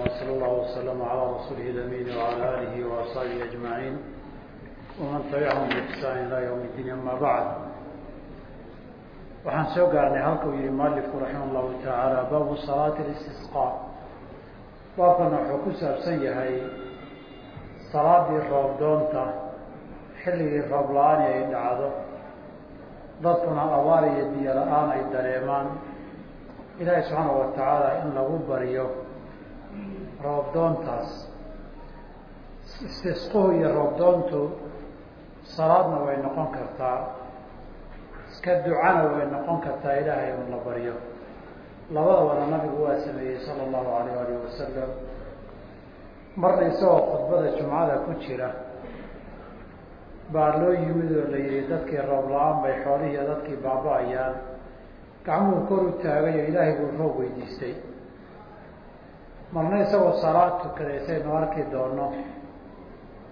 وصلى الله وسلم على رسوله الامين وعلى اله واصحابه اجمعين ومن تبعهم باحسان الى يوم الدين اما بعد waxaan soo gaarnay halka uu yihi mualifku raximah llahu tacaala baabu salaati listisqaa baabkana wuxuu ku saabsan yahay salaadii roob doonta xilligii roob la-aan ay dhacdo dadkuna abaar iyo biyo la-aan ay dareemaan ilaahay subxaana wa tacaala in lagu baryo roobdoontaas. Istisquhu iyo roobdoontu salaadna way noqon kartaa iska ducana way noqon kartaa ilaahay un la baryo labadabana nabigu waa sameeyey sala allahu alayh alih wasalam marna isagoo khudbada jumcada ku jira baa loo yimid oo la yihi dadkii roob la'aan bay xoolihiiyo dadkii baaba-ayaan gacmuhu kor u taagay oo ilaahay buu roob weydiistay. Marna isagoo salaad tukaday saynu arki doono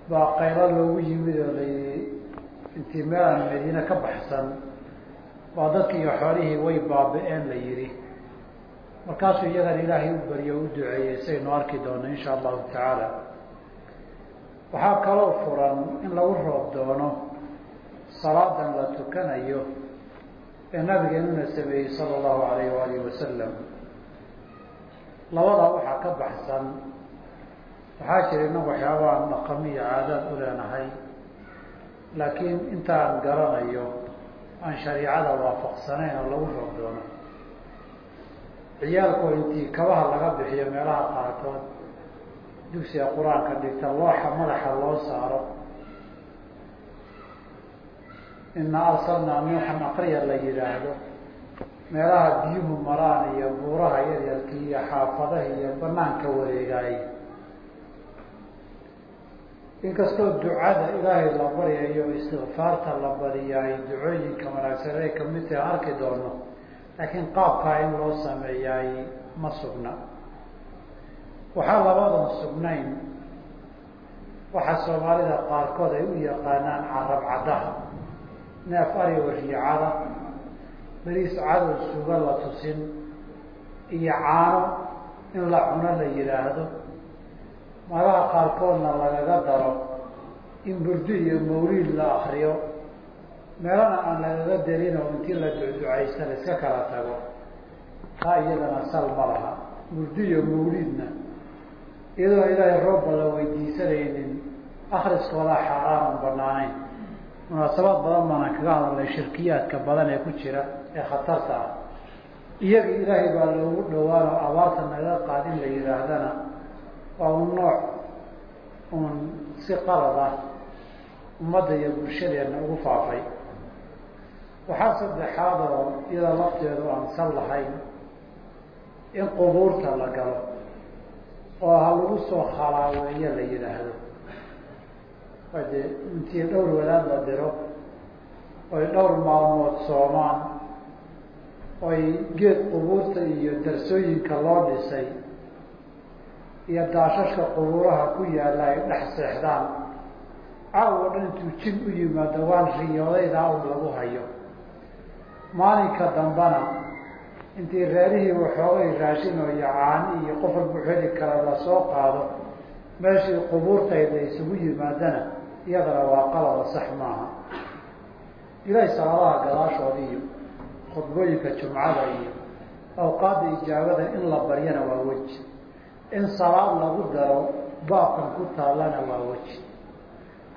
baa qaylo loogu yimid oo la yihi intii meelaan madiine ka baxsan baa dadkii iyo xoolihii way baaba-een la yihi markaasuu iyagan ilaahay u baryo o u duceeyey saynu arki doono insha allahu tacaala. Waxaa kaloo furan in lagu roob doono salaadan la tukanayo ee nabigeenuna sameeyey sala allahu alayh waalihi wasalam labadaa waxaa ka baxsan waxaa jira inagu waxyaabaan dhaqamo iyo caadaad u leenahay laakiin intaan garanayo aan shariicada waafaqsanayn oo lagu roob doono. Ciyaalkoo intii kabaha laga bixiyo meelaha qaarkood dugsiga qur'aanka dhigta looxa madaxa loo saaro ina arsalnaa nuuxan aqriya la yidhaahdo meelaha biyuhu maraan iyo buuraha yaryarkii iyo xaafadaha iyo banaanka wareegaay. Inkastoo ducada ilaahay la baryayo istikfaarta la badiyaay ducooyinka wanaagsan ay ka mid tahay arki doono. Laakiin qaabkaa in loo sameeyaay ma sugna. Waxaa labadan sugnayn. Waxa soomaalida qaarkood ay u yaqaanaan carab caddaha neef ari oo riicada beriis cadow suga la tusin iyo caano in la cuno la yidhaahdo magaha qaarkoodna lagaga daro in burdi iyo mawliid la akriyo meelana aan lagaga darin oo intii la ducducaysta la iska kala tago. Taa iyadana sal ma laha. Burdi iyo mawliidna iyadoo ilaahay roobba la weydiisanaynin akriskoodaa xaaraanan banaanayn munaasabaad badan baana kaga hadalnay shirkiyaadka badan ee ku jira ee khatarta ah. Iyaga ilaahay baa loogu dhawaan oo abaarta naga qaad in la yidhaahdana waa un nooc uun si qalad ah ummadda iyo bulshadeena ugu faafay. Waxaa saddexaad oo iyada lafteedu aan sal lahayn in qubuurta la galo oo ha lagu soo khalaaweeyo la yidhaahdo de intii dhowr wadaad la diro oy dhowr maalmood soomaan. Oy geed qubuurta iyo darsooyinka loo dhisay. Iyo daashashka qubuuraha ku yaalla ay dhex seexdaan. Caawo dhan intuu jin u yimaado waan riyoodaydhaa un lagu hayo. Maalinka dambana intii reerihii waxoogay raashin oo iyo caani iyo qof walbu heli kara la soo qaado meeshii qubuurtayda isugu yimaadana iyadana waa qalada sax maaha. Ilaahay salaadaha gadaashooda iyo khudbooyinka jumcada iyo awqaadda ijaabada in la baryana waa weji. In salaad lagu daro baabkan ku taallana waa weji.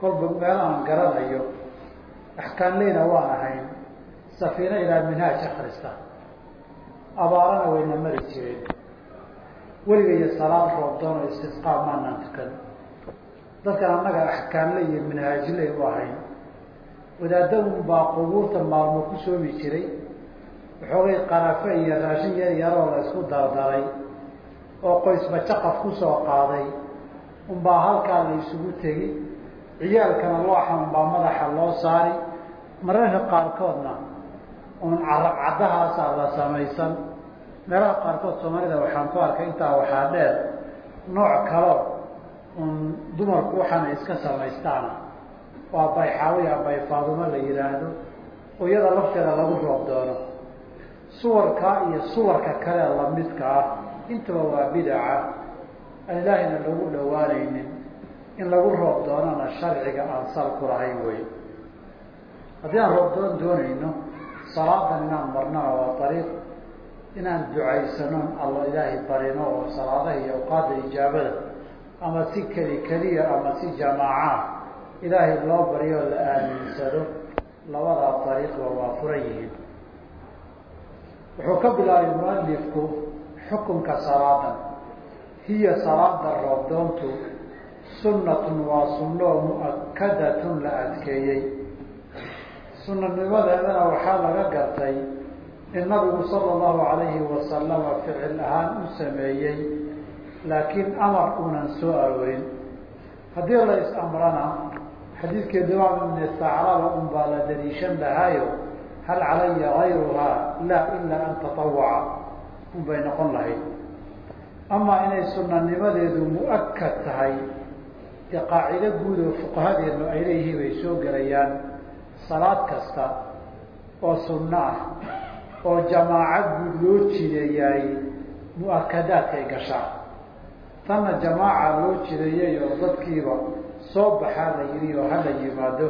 Kolba meel aan garanayo axkaanleyna waan ahayn safiina ilaa minhaaj akrista abaarana wayna mari jireen. Weliga iyo salaad roobdoon oo istisqaa maanaan tukan dadkan annaga axkaamle iyo minhaajiley u ahayn wadaadadun baa qubuurta maalmo ku soomi jiray. Waxoogay qarafe iyo raashin yar yaroo la isku dardaray oo qoysba jaqaf ku soo qaaday. Unbaa halkaa la isugu tegi. Ciyaalkana looxa unbaa madaxa loo saari. Mararka qaarkoodna un carab la samaysan. Meelaha qaarkood soomaalida waxaan ku arkay intaa waxaa dheer nooc kalo un dumarku waxaana iska samaystaana waa bayxaawiya bay faadumo la yidhaahdo oo iyada lafteeda lagu roob doono. Suwarkaa iyo suwarka kale lamidka ah intaba waa bidaca aan ilaahayna lagu dhawaanaynin in lagu roob doonana sharciga aan sal ku lahayn wey haddii aan roob doon doonayno salaadan inaan marnana waa ariiq inaan ducaysanoon allo ilaahay barino oo salaadaha iyo awqaadda ijaabada ama si keli keliya ama si jamaaca ilaahay loo baryo la aaminsado labadaa ariiqba waa furan yihiin. Wuxuu ka bilaabay mualifku xukunka salaadan hiya salaada roobdoontu sunnatun waa sunno mu'akadatun la adkeeyey. Sunanimadeedana waxaa laga gartay in nabigu sala allahu alayhi wasalama ficil ahaan u sameeyey laakiin amar uunan soo aroorin haddii la is-amrana xadiidkii dimaam ibni sacraba un baa la daliishan lahaayo hal calaya gayruhaa laa ilaa an tatawaca un bay noqon lahayd. Amaa inay sunanimadeedu mu'akad tahay dee qaacido guud oo fuqahadeenu ay leeyihiin bay soo gelayaan. Salaad kasta oo sunno ah oo jamaaco guud loo jideeyaay mu'akadaadkay gashaa tanna jamaaca loo jideeyay oo dadkiiba soo baxaa la yidhi oo hala yimaado.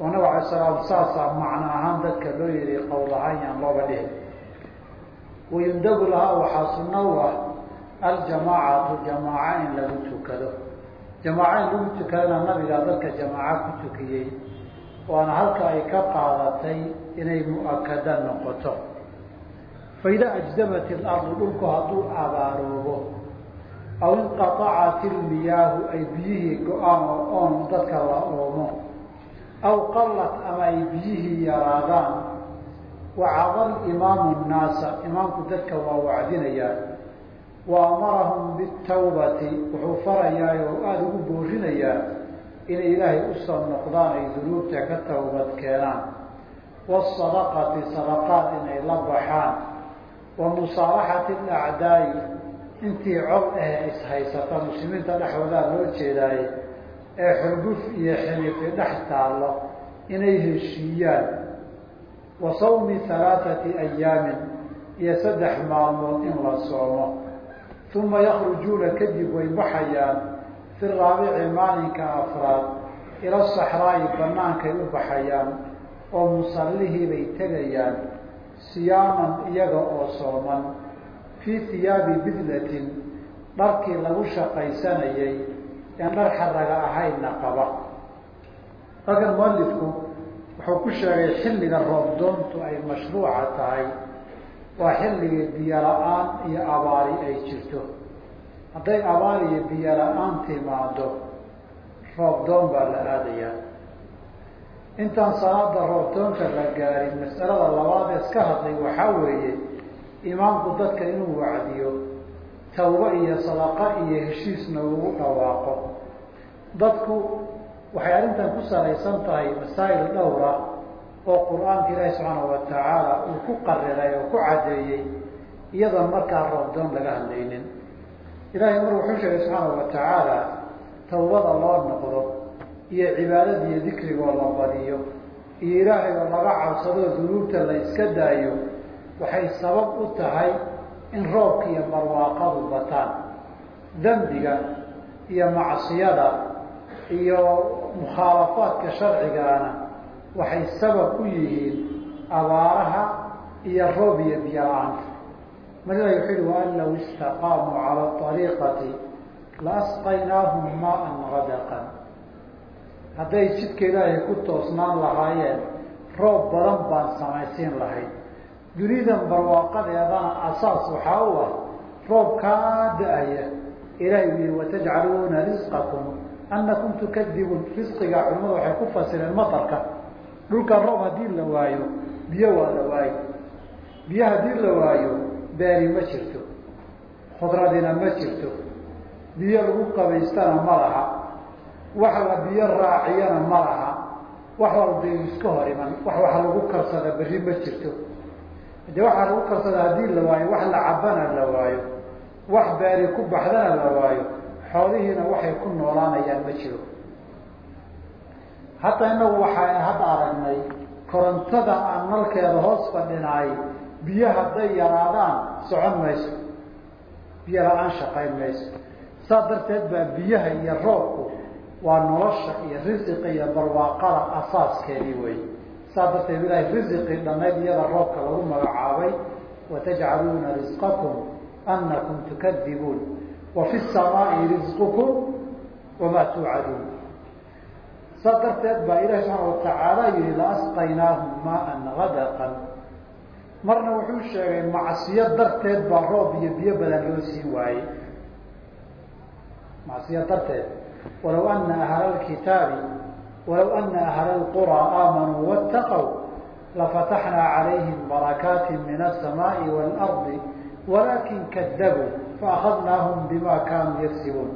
Oo nabig alay salaam saasaa macno ahaan dadka loo yihi qowl ahaan yaan looba dhihin. Wayundabu lahaa waxaa sunno u ah aljamaacatu jamaaca in lagu tukado. Jamaaco in lagu tukadana nabigaa dadka jamaaco ku tukiyey waana halka ay ka qaadatay inay mu'akada noqoto. Faidaa ajdabat ilardu dhulku hadduu abaaroobo aw inqaacat ilmiyaahu ay biyihii go'aan oo oon dadka la oomo aw qallat ama ay biyihii yaraadaan wacada alimaamu nnaasa imaamku dadka waa wacdinayaa wa amarahum bitawbati wuxuu farayaa oo aada ugu boorinayaa inay ilaahay u soo noqdaan ay dunuubta ka tawbad keenaan waasadaqati sadaqaad inay la baxaan wa musaalaxati alacdaa'i intii cod ahe ishaysata muslimiinta dhexdoodaa loo jeedaaye ee xurguf iyo xilifi dhex taallo inay heshiiyaan wa sawmi halaathati ayaamin iyo saddex maalmood in la soomo. Uma yakrujuuna kadib way baxayaan fi raabici maalinka afraad ila saxraa'i banaankay u baxayaan oo musallihii bay tegayaan siyaaman iyaga oo sooman fii hiyaabi bidlatin dharkii lagu shaqaysanayay een dhar xaraga ahaynna qaba halkan mualifku wuxuu ku sheegay xilliga roobdoontu ay mashruuca tahay waa xilligii biyo la'aan iyo abaari ay jirto. Hadday abaar iyo biyo la'aan timaado roobdoon baa la aadayaa. Intaan salaada roobdoonka la gaarin mas'alada labaad ee iska hadlay waxaa weeye imaamku dadka inuu wacdiyo tawbo iyo sadaqa iyo heshiisna ugu dhawaaqo. Dadku waxay arrintan ku salaysan tahay masaa'il dhowra oo qur'aanka ilaahi subxaana wa tacaala uu ku qariray oo ku caddeeyey iyadoon markaa roobdoon laga hadlaynin. Ilahay mar wuxuu sheegay subxaana wa tacaala tawbada loo noqdo iyo cibaadada iyo dikrigoo la badiyo iyo ilaahay oo laga cabsadoo dunuubta la iska daayo waxay sabab u tahay in roobka iyo barwaaqadu bataan. Dembiga iyo macsiyada iyo mukhaalafaadka sharcigaana waxay sabab u yihiin abaaraha iyo roob iyo biyo la'aanta. Ilahi wuxuu yihi waan law istaqaamuu cala ariiqati laasqaynaahum maan gadaqan hadday jidka ilaahay ku toosnaan lahaayeen roob badan baan samaysiin lahayd dunidan barwaaqadeedana asaas waxaa u ah roob kaa da'aya ilahay u yihi watajcaluuna risqakum annakum tukadibuun. Risqiga culimadu waxay ku fasireen matarka dhulka roob haddii la waayo biyo waa la waayo biyo haddii la waayo beeri ma jirto khudradina ma jirto biyo lagu qabaystana ma laha wax la biyo raaciyana ma laha wax walbay iska hor iman wax waxa lagu karsada berri ma jirto de waxaa lagu karsada haddii la waayo wax la cabana la waayo wax beeri ku baxdana la waayo xoolihiina waxay ku noolaanayaan ma jiro. Hataa inagu waxaa hadda aragnay korontada aan nalkeeda hoos fadhinaay biyo hadday yaraadaan socon mayso. Biyo la'aan shaqayn mayso. Saas darteed baa biyaha iyo roobku waa nolosha iyo risiqa iyo barwaaqada asaaskeedii wey saas darteed ilaahay risiqii dhannayd iyada roobka lagu magacaabay watajcaluuna risqakum anakum tukadibuun. Wa fi samaai risqukum wamaa tuucaduun. Saas darteed baa ilahi subxaana watacaala yihi laasqaynaahum maaan gadaqan marna wuxuu sheegay macsiyo darteed baa roob iyo biyo badan loo siin waayey macsiyo darteed. Walaw ana ahla walaw ana ahla lquraa aamanuu waataqow lafataxnaa calayhim barakaati min asamaai waalardi walaakin kadabuu faakadnaahum bima kaanuu yagsibuun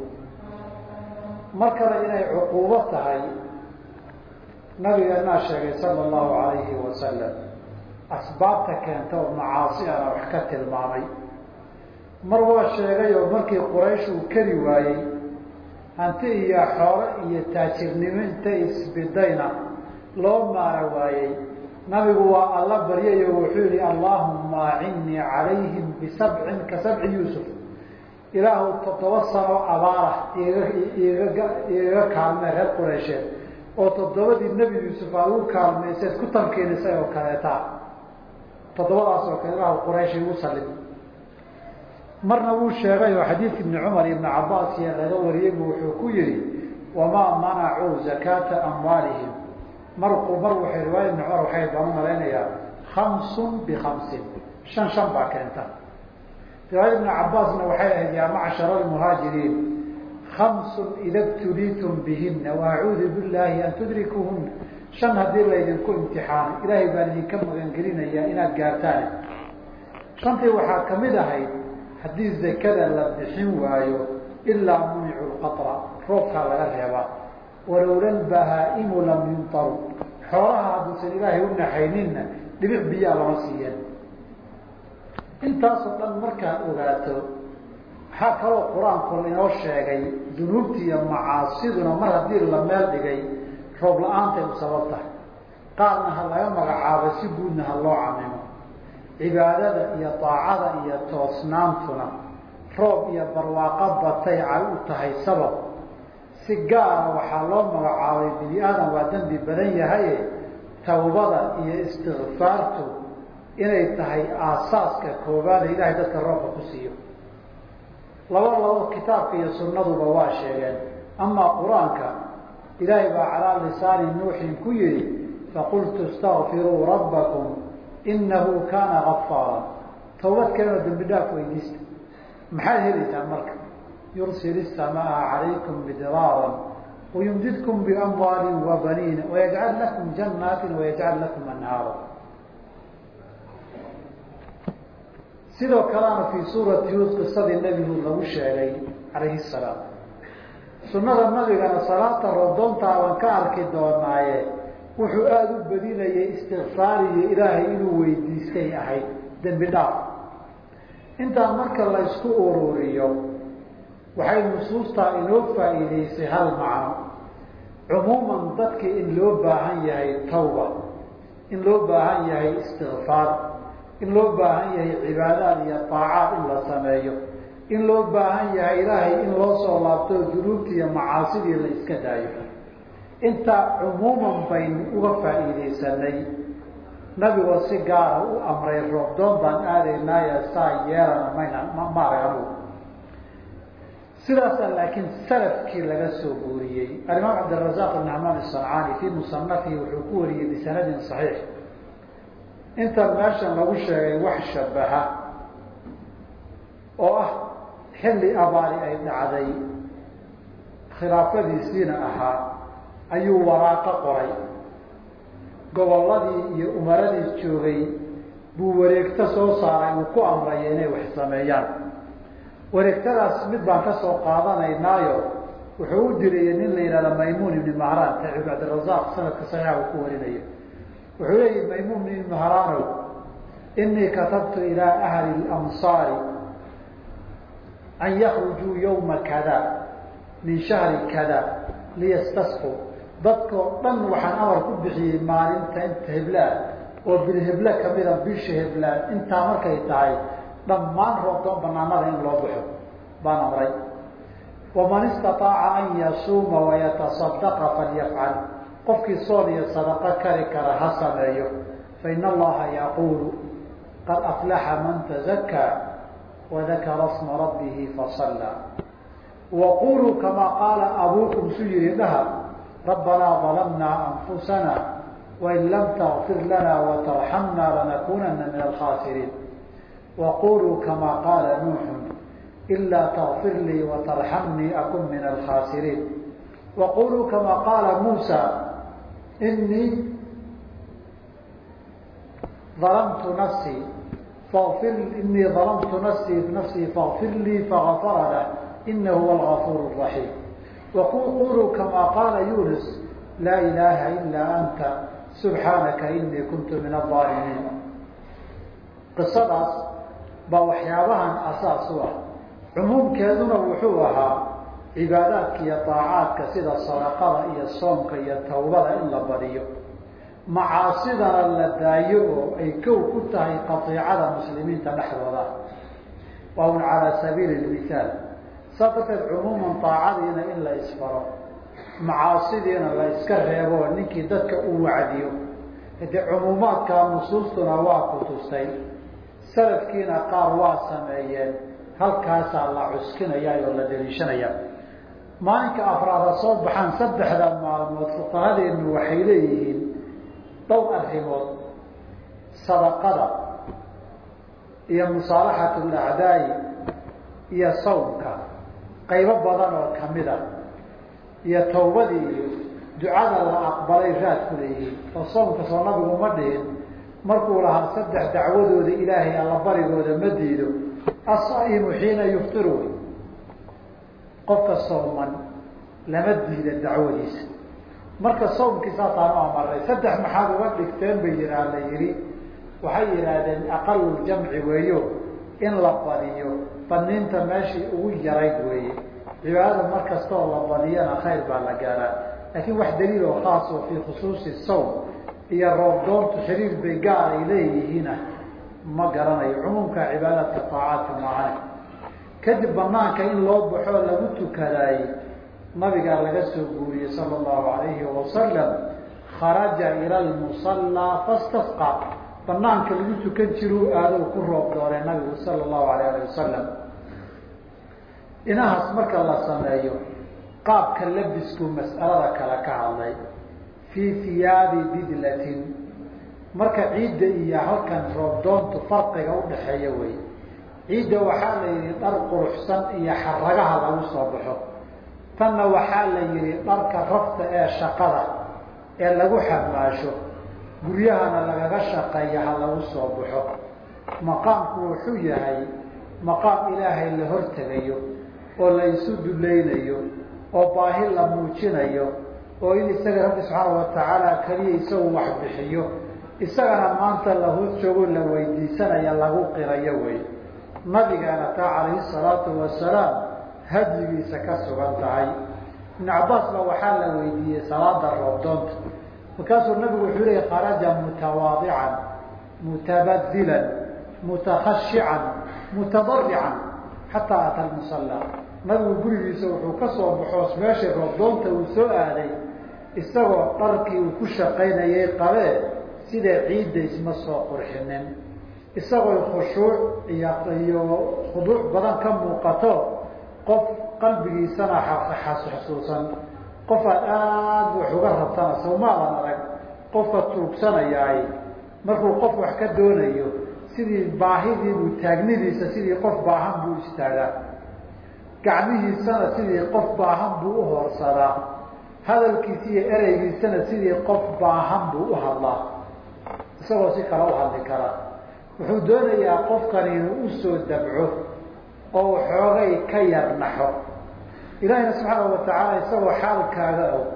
mar kale inay cuquubo tahay nabigeenaa sheegay sala allahu alayhi wasalam asbaabta keenta oo macaasi ana wax ka tilmaamay mar waa sheegay oo markii quraysh uu keli waayey hanti iyo xoolo iyo taajirnimo intay isbidayna. Loo maara waayey. Nabigu waa alla baryayo wuxuu yihi allaahuma acinnii calayhim bisabcin ka sabci yuusuf. Ilaahu toddoba sano abaarah iga igaga kaalmee reer qureysheed oo toddobadii nebi yuusuf aad ugu kaalmayseed ku tamkiinisay oo kaleetaa. Toddobadaas oo kale ilaahu quraysh igu sallim marna wuu sheegay oo xadiidka ibni cumar ibni cabaas iyo laga wariyeybu wuxuu ku yihi wamaa manacuu zakaata amwaalihim? Marku mar waxay riwaaya ibni cumar waxay baan umalaynayaa khamsun bikamsin shan shan baa keenta. Riwaayada ibni cabaasna waxay ahayd yaa macshara almuhaajiriin khamsun ida btuliitum bihina waacuudu billahi an tudrikuhuna shan haddii laydinku imtixaanay ilaahay baan idinka magangelinayaa inaad gaartaan. Shantii waxaa ka mid ahayd haddii zakada la bixin waayo ilaa municu lqatra roobkaa laga reebaa walowla lbahaa'imu lam yumtaru xoolaha hadduusan ilaahay u naxayninna dhibic biyaa lama siiyeen. Intaasoo dhan markaad ogaato waxaa kaloo qur'aanku inoo sheegay dunuubti iyo macaasiduna mar haddii la meel dhigay roob la'aantay u sabab tahay. Qaarna ha laga magacaabo si guudna ha loo camimo cibaadada iyo daacada iyo toosnaantuna roob iyo barwaaqo batay ay u tahay sabab. Si gaara waxaa loo magacaabay bini aadam waa dembi badan yahaye tawbada iyo istikfaartu inay tahay aasaaska koobaade ilaahay dadka roobka ku siiyo. Laba labo kitaabka iyo sunnaduba waa sheegeen. Amaa qur'aanka ilaahay baa calaa lisaani nuuxin ku yihi faqultu istakfiruu rabbakum inahu kaana gafaara tawbad kalena dembi dhaaf weydiista maxaad helaysaa marka yursil isamaa calaykum bidiraaran wayumdidkum biamwaalin wabaniina wayajcal lakum janaatin wayajcal lakum anhaara sidoo kalena fii suurati huud qisadii nebi huud lagu sheegay calayhi salaam sunnada nabigana salaata rodoontaa baan ka arki doonaaye wuxuu aada u badinayay istikfaariyo ilaahay inuu weydiistay ahayd dembi dhaaf. Intaa marka la ysku ururiyo waxay nusuustaa inoo faa'iidaysay hal macno. Cumuuman dadkii in loo baahan yahay tawba in loo baahan yahay istikfaar in loo baahan yahay cibaadaad iyo daacaad in la sameeyo in loo baahan yahay ilaahay in loo soo laabto dunuubti iyo macaasidii la iska daayo intaa cumuuman baynu uga faa'iidaysanay nabigoo si gaara u amray roobdoon baan aadaynaayo saa yeelana mayna maarag anugu sidaasaa laakiin salafkii laga soo guuriyey alimaam cabdirazaaq ibn hamaan isancaani fii musanafihi wuxuu ku wariyey bisanadin saxiix. Intan meeshan lagu sheegay wax shabaha oo ah xilli abaari ay dhacday khilaafadiisiina ahaa ayuu waraaqo qoray. Gobolladii iyo umaradii joogay buu wareegto soo saaray uu ku amraya inay wax sameeyaan. Wareegtadaas mid baan ka soo qaadanaynaayo wuxuu u diriyey nin la yidhahda maymuun ibni mahraan taib cabdirazaaq sanadka saxiixa uu ku warinayo wuxuu leeyihi maymuun ibni mahraanow inii katabtu ilaa ahli lamsaari an yakrujuu yawma kada min shahri kada liyastasquu dadkao dhan waxaan amar ku bixiyey maalinta inta heblaah oo bilheble kamida bisha heblaan intaa markay tahay dhammaan roobtoon banaanada in loo baxo baan amray. Waman istaaaca an yasuuma wayataصadaqa falyafcal qofkii soon iyo sadaqo kari kara ha sameeyo. Faina allaha yaquulu qad aflaxa man tazakaa wadakara sma rabbihi fasallaa waquluu kamaa qaala abuukum su yihi dhaha rabbanaa dalamnaa anfusana wain lam takfir lana watarxamna lanakunana min alkhaasiriin waquluu kamaa qaala nuuxun ilaa takfir lii watarxamnii akun min alkhaasiriin waquluu kamaa qaala muusa inii dalamtu nafsii fir inii dalamtu nafsii nafsii fakfir lii fagafara lah inahu huwa algafuur raxiim waquluu kamaa qaala yunus laa ilaaha ilaa anta subxaanaka inii kuntu min aaalimiin qisadaas baa waxyaabahan asaas u ah cumuumkeeduna wuxuu ahaa cibaadaadka iyo daacaadka sida sadaqada iyo soomka iyo tawbada in la badiyo macaasidana la daayo oo ay kow ku tahay qatiicada muslimiinta dhexdooda waa un calaa sabiili lmithaal saa darteed cumuuman daacadiina in la isfaro macaasidiina la iska reebo ninkii dadka u wacdiyo. Hadee cumuumaadka nusuustuna waa ku tustay salafkiina qaar waa sameeyeen halkaasaa la cuskinaya oo la daliishanaya maalinka afraada soo baxaan saddexda maalmood fuqahadeenu waxay leeyihiin dhowr arrimood. Sadaqada iyo musaalaxat lacdaayi iyo sawmka qaybo badan oo ka mid a iyo tawbadii ducada la aqbalay raad ku leeyihiin. Oo soomka soo nabigu ma dhihin. Markuu lahaa saddex dacwadooda ilaahay alla barigooda ma diido. Asaimu xiina yuftiru. Qofka sooman lama diida dacwadiisa. Marka soomkii saasaan u amaray saddex maxaad uga dhigteen bay yihaa la yihi waxay yidhaahdeen aqaluljamci weeyo in la badiyo baniinta meeshii ugu yarayd weeye. Cibaadada mar kastaoo la badiyana khayr baa la gaaraa. Laakiin wax daliil oo khaas fii khusuusi sawm iyo roobdoontu xiriir bay gaar ay leeyihiina ma garanayo cumuumka cibaadaadka taacaadka maahane kadib banaanka in loo baxoo lagu tukadaay nabigaa laga soo guuriyey sala allahu alayhi wasalam kharaja ila lmusallaa fastasqa banaanka lagu tukan jiruu aado ku roob doonay nabigu sala allahu alayh ali wasalam inahaas marka la sameeyo qaabka labisku mas'alada kale ka hadlay fii hiyaabi bidlatin marka ciidda iyo halkan roobdoontu farqiga udhaxeeya wey. Ciidda waxaa la yidhi dhar quruxsan iyo xaragaha lagu soo baxo. Tanna waxaa la yidhi dharka rafta ee shaqada ee lagu xamaasho guryahana lagaga shaqeeya ha lagu soo baxo. Maqaamku wuxuu yahay maqaam ilaahay la hortegayo oo la isu dulaynayo oo baahi la muujinayo oo in isaga rabbi subxaana watacaala keliya isagu wax bixiyo. Isagana maanta la hoos joogo la weydiisanaya lagu qirayo wey. Nabigaana taa calayhi salaatu wasalaam hadyigiisa ka sugan tahay. Ibn cabbaas ba waxaa la weydiiyey salaada roobdoonta markaasuu nabigu wuxuu leeyay kharaja mutawaadican mutabadilan mutakhashican mutadarican xataa ata lmusalla nabigu gurigiisa wuxuu ka soo baxoos meeshii roobdoonta uu soo aaday isagoo dharkii uu ku shaqaynayay qabee sida ciidda isma soo qurxinin isagoo khushuuc iyo iyo khuduuc badan ka muuqato qof qalbigiisana xasuusan qof aad aada wax uga rabtana sawmaadan arag. Qofka tuugsanayaay markuu qof wax ka doonayo sidii baahidiibuu taagnidiisa sidii qof baahan buu istaagaa. Gacmihiisana sidii qof baahan buu u hoorsadaa. Hadalkiisa iyo ereygiisana sidii qof baahan buu u hadlaa. Isagoo si kale u hadli kara wuxuu doonayaa qofkan inuu u soo dabco oo xoogay ka yar naxo ilaahina subxaana watacaala isagoo xaalkaaga og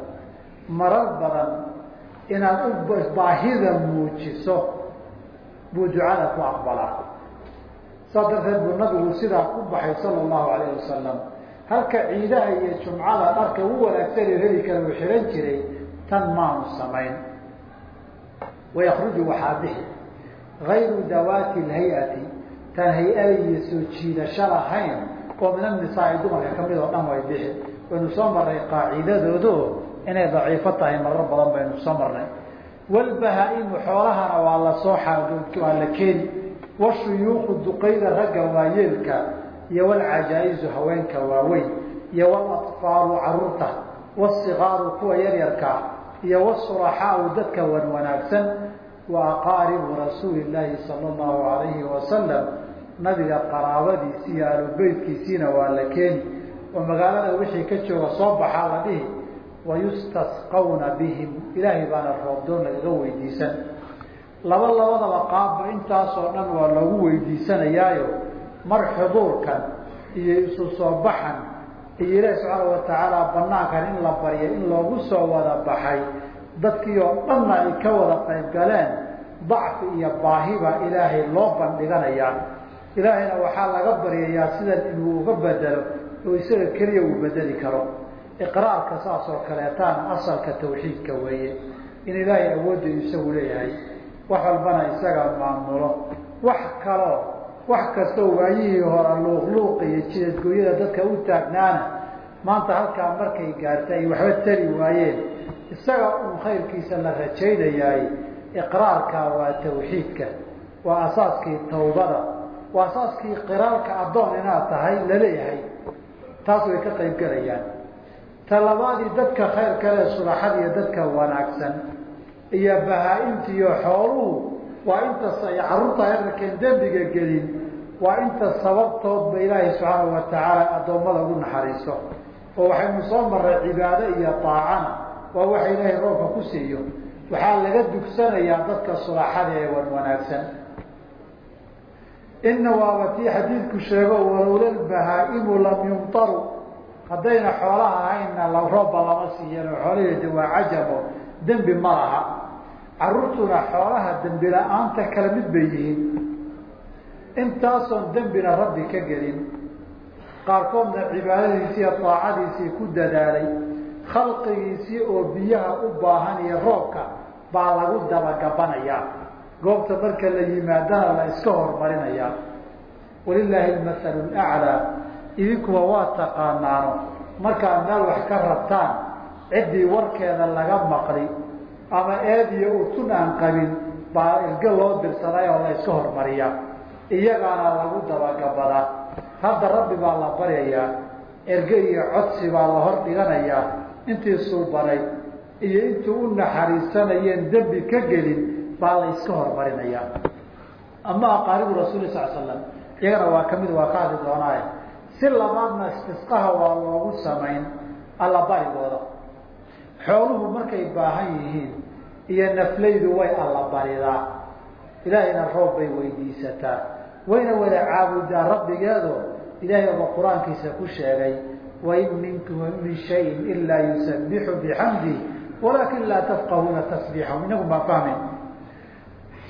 marar badan inaad baahida muujiso buu ducada ku aqbalaa. Saas darteed buu nabigu sidaa ku baxay sala allahu alayh wasalam halka ciidaha iyo jumcada dharka ugu wanaagsan ee heli kara uu xihan jiray tan maanu samayn. Wayakruju waxaa bixi. Gayru dawaati lhay-ati taan hay'adaiyo soo jiidasho lahayn oo min annisaai dumarka ka mid oo dhan way bixi. Waynu soo marnay qaacidadoodo inay daciifo tahay marar badan baynu soo marnay. Walbahaa-imu xoolahana waa la soo waa la keeni washuyuuqu duqayda ragga waayeelka iyo walcajaa-izu haweenka waaweyn iyo walatfaalu carruurta wasigaaru kuwa yaryarkaa iyo wasulaxaau dadka wan wanaagsan wa aqaaribu rasuuli llaahi sala allahu alayhi wasalam nabiga qaraabadiisi iyo alubeytkiisiina waa la keeni. Oo magaalada wixii ka jooga soo baxaa la dhihi wayustasqawna bihim. Ilaahay baana roobdoon lagaga weydiisan. Laba labadaba qaabba intaasoo dhan waa loogu weydiisanayaayo. Mar xuduurkan iyo isu soo baxan iyo ilaahi subxaana watacaala banaankan in la baryo in loogu soo wada baxay. Dadkii oo dhanna ay ka wada qayb galeen dacfi iyo baahiba ilaahay loo bandhiganayaa ilaahayna waxaa laga baryayaa sidan inuu uga bedelo oo isaga keliya uu bedeli karo. Iqraarka saas oo kaleetaana asalka tawxiidka weeye. In ilaahay awoodda isagu leeyahay. Wax walbana isaga maamulo. Wax kaloo wax kastoo waayihii hore luuqluuq iyo jidadgooyada dadka u taagnaana maanta halkaa markay gaartay ay waxba tari waayeen. Isaga un khayrkiisa la rajaynayaay. Iqraarka waa tawxiidka. Waa asaaskii tawbada waa asaaskii qiraalka addoon inaad tahay la leeyahay taas way ka qayb gelayaan talabaadii dadka khayr kale sulaxada iyo dadka wanaagsan. Iyo bahaa-inta iyo xooluhu waa intas ay carruurta yararkeen dembiga gelin. Waa inta sababtoodba ilaahay subxaanahu watacaala addoommada ugu naxariiso. Oo waxaynu soo marray cibaado iyo daacana waa waxa ilaahay roobka ku siiyo. Waxaa laga dugsanayaa dadka sulaxada ee wan wanaagsan ina waaba tii xadiidku sheego walowla bahaa'imu lam yumtaru haddayna xoolaha ahaynna la roobba lama siiyan oo xoolaheeda waa cajabo dembi ma laha carruurtuna xoolaha dembi la'aanta kala mid bay yihiin intaasoon dembina rabbi ka gelin qaarkoodna cibaadadiisii iyo ku dadaalay khalqigiisii oo biyaha u baahan iyo roobka baa lagu dabagabanayaa goobta marka la yimaadana la iska hormarinayaa. Walilaahi almasalu laclaa idinkuba waa taqaanaano. Markaad meel wax ka rabtaan ciddii warkeeda laga maqli ama eed iyo utun aan qabin baa erge loo dirsaday oo la iska hormariyaa. Iyagaana lagu dabagabadaa hadda rabbi baa la baryayaa erge iyo codsi baa la hor dhiganayaa. Intii suubanay iyo intuu u naxariisanayeen dembi ka gelin baa la iska hormarinayaa. Ama aqaaribu rasuuli sal slam iyagana waa ka mid waa ka hadli doonaaye. Si labaadna istisqaha waa loogu samayn allabarigooda xooluhu markay baahan yihiin iyo naflaydu way allabaridaa. Ilaahayna roob bay weydiisataa. Wayna wada caabudaa rabbigeedo ilaahay oba qur'aankiisa ku sheegay wain minkum min shayin ilaa yusabixu bixamdih walaakin laa tafqahuuna tasbiixahum inagu maa fahmayn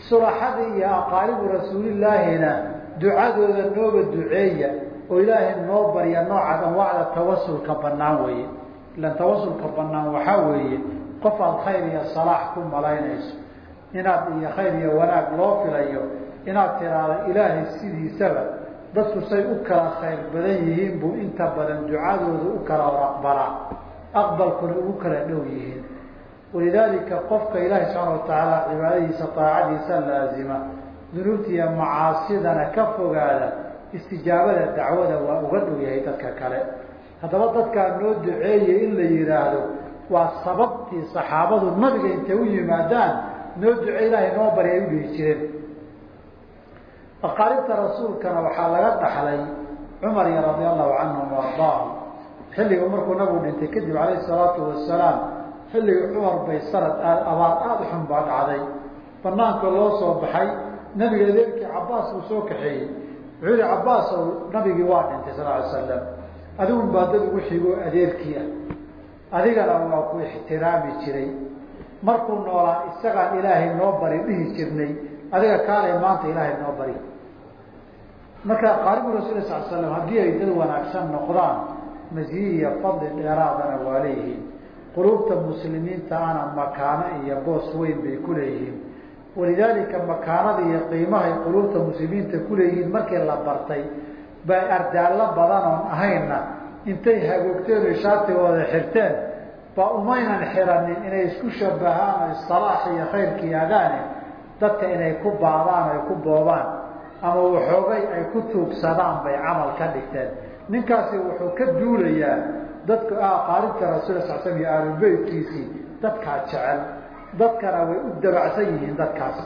sulaxadii iyo aqaaribu rasuulilaahina ducadooda nooga duceeya oo ilaahay noo barya noocaad anwaacda tawasulka banaan weeye. Ilan tawasulka banaan waxaa weeye qof aad khayr iyo salaax ku malaynayso inaad iyo khayr iyo wanaag loo filayo inaad tiraahdo ilaahay sidiisaba dadku say u kala khayr badan yihiin buu inta badan ducadooda u kala hor aqbalaa aqbalkuna ugu kala dhow yihiin walidaalika qofka ilaahi subxaana watacaala cibaadadiisa taacadiisa laazima dunuubta iyo macaasidana ka fogaada istijaabada dacwada waa uga dhow yahay dadka kale haddaba dadkaa noo duceeyey in la yihaahdo waa sababtii saxaabadu nabiga intay u yimaadaan noo duce ilaahay noo bari ay u dhihi jireen aqaaribta rasuulkana waxaa laga dhaxlay cumar iyo radia allahu canhum ardaahum xilliga markuu nabigu dhintay kadib calayhi salaatu wasalaam xilligii cumar bay sanad aad abaar aada xun baa dhacday. Banaanka loo soo baxay nabiga adeerkii cabaas uu soo kaxeeyey. Wuxuu yihi cabaasow nabigii waa dhintay sal ly slam adigun baa dad ugu xigoo adeerkii ah. Adigana waa ku ixtiraami jiray. Markuu noolaa isagaan ilaahay noo bari dhihi jirnay. Adiga kaalay maanta ilaahay noo bari. Marka qaaribu rasul sal slam haddii ay dad wanaagsan noqdaan masiyi iyo fadli dheeraadana waa leeyihiin quluubta muslimiinta ana makaano iyo boos weyn bay ku leeyihiin. Walidaalika makaanada iyo qiimahay quluubta muslimiinta kuleeyihiin markii la bartay bay ardaallo badan oon ahayna. Intay hagoogteen o shaatigooda xirteen ba umaynan xiranin inay isku shabahaan salaax iyo khayrkii agaane dadka inay ku baadaan ay ku boobaan ama waxoogay ay ku tuugsadaan bay camal ka dhigteen. Ninkaasi wuxuu ka duulayaa dadka aqaarinta rasuul sal slam iyo ahlulbeytkiisii dadkaa jecel dadkana way u dabacsan yihiin dadkaas.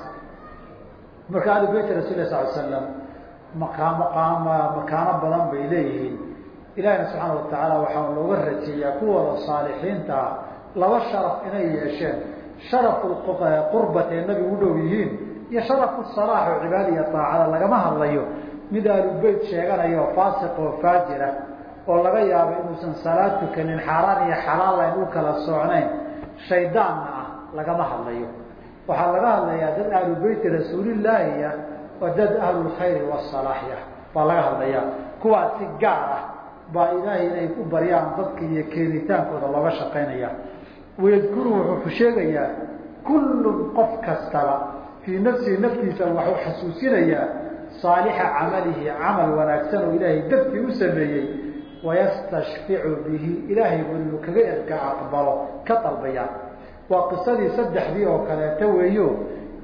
Marka ahlubeyt rasul sal slam makaano badan bay leeyihiin. Ilahina subxaana watacaala waxaa looga rajeeyaa kuwooda saalixiinta ah laba sharaf inay yeesheen. Sharafu qurbati ay nabigu u dhow yihiin iyo sharafu salaax oo cibaada iyo daacada lagama hadlayo. Mid ahlubeyt sheeganayo faasiq oo faajira oo laga yaabo inuusan salaad tukanin xaaraan iyo xalaal layn u kala socnayn shaydaanna ah lagama hadlayo. Waxaa laga hadlayaa dad ahlu beyti rasuulilaahiya waa dad ahlulkhayri wasalaaxi ah baa laga hadlayaa. Kuwaas si gaar ah baa ilaahay inay ku baryaan dadka iyo keenitaankooda looga shaqaynaya wayadkuru wuxuu sheegayaa kullun qof kastaba fii nafsihi naftiisa waxuu xasuusinayaa saalixa camalihi camal wanaagsan oo ilaahay dartii u sameeyey wayastashficu bihi ilaahay buu kaga erga aqbalo ka dalbayaan waa qisadii saddexdii oo kaleeto weeyo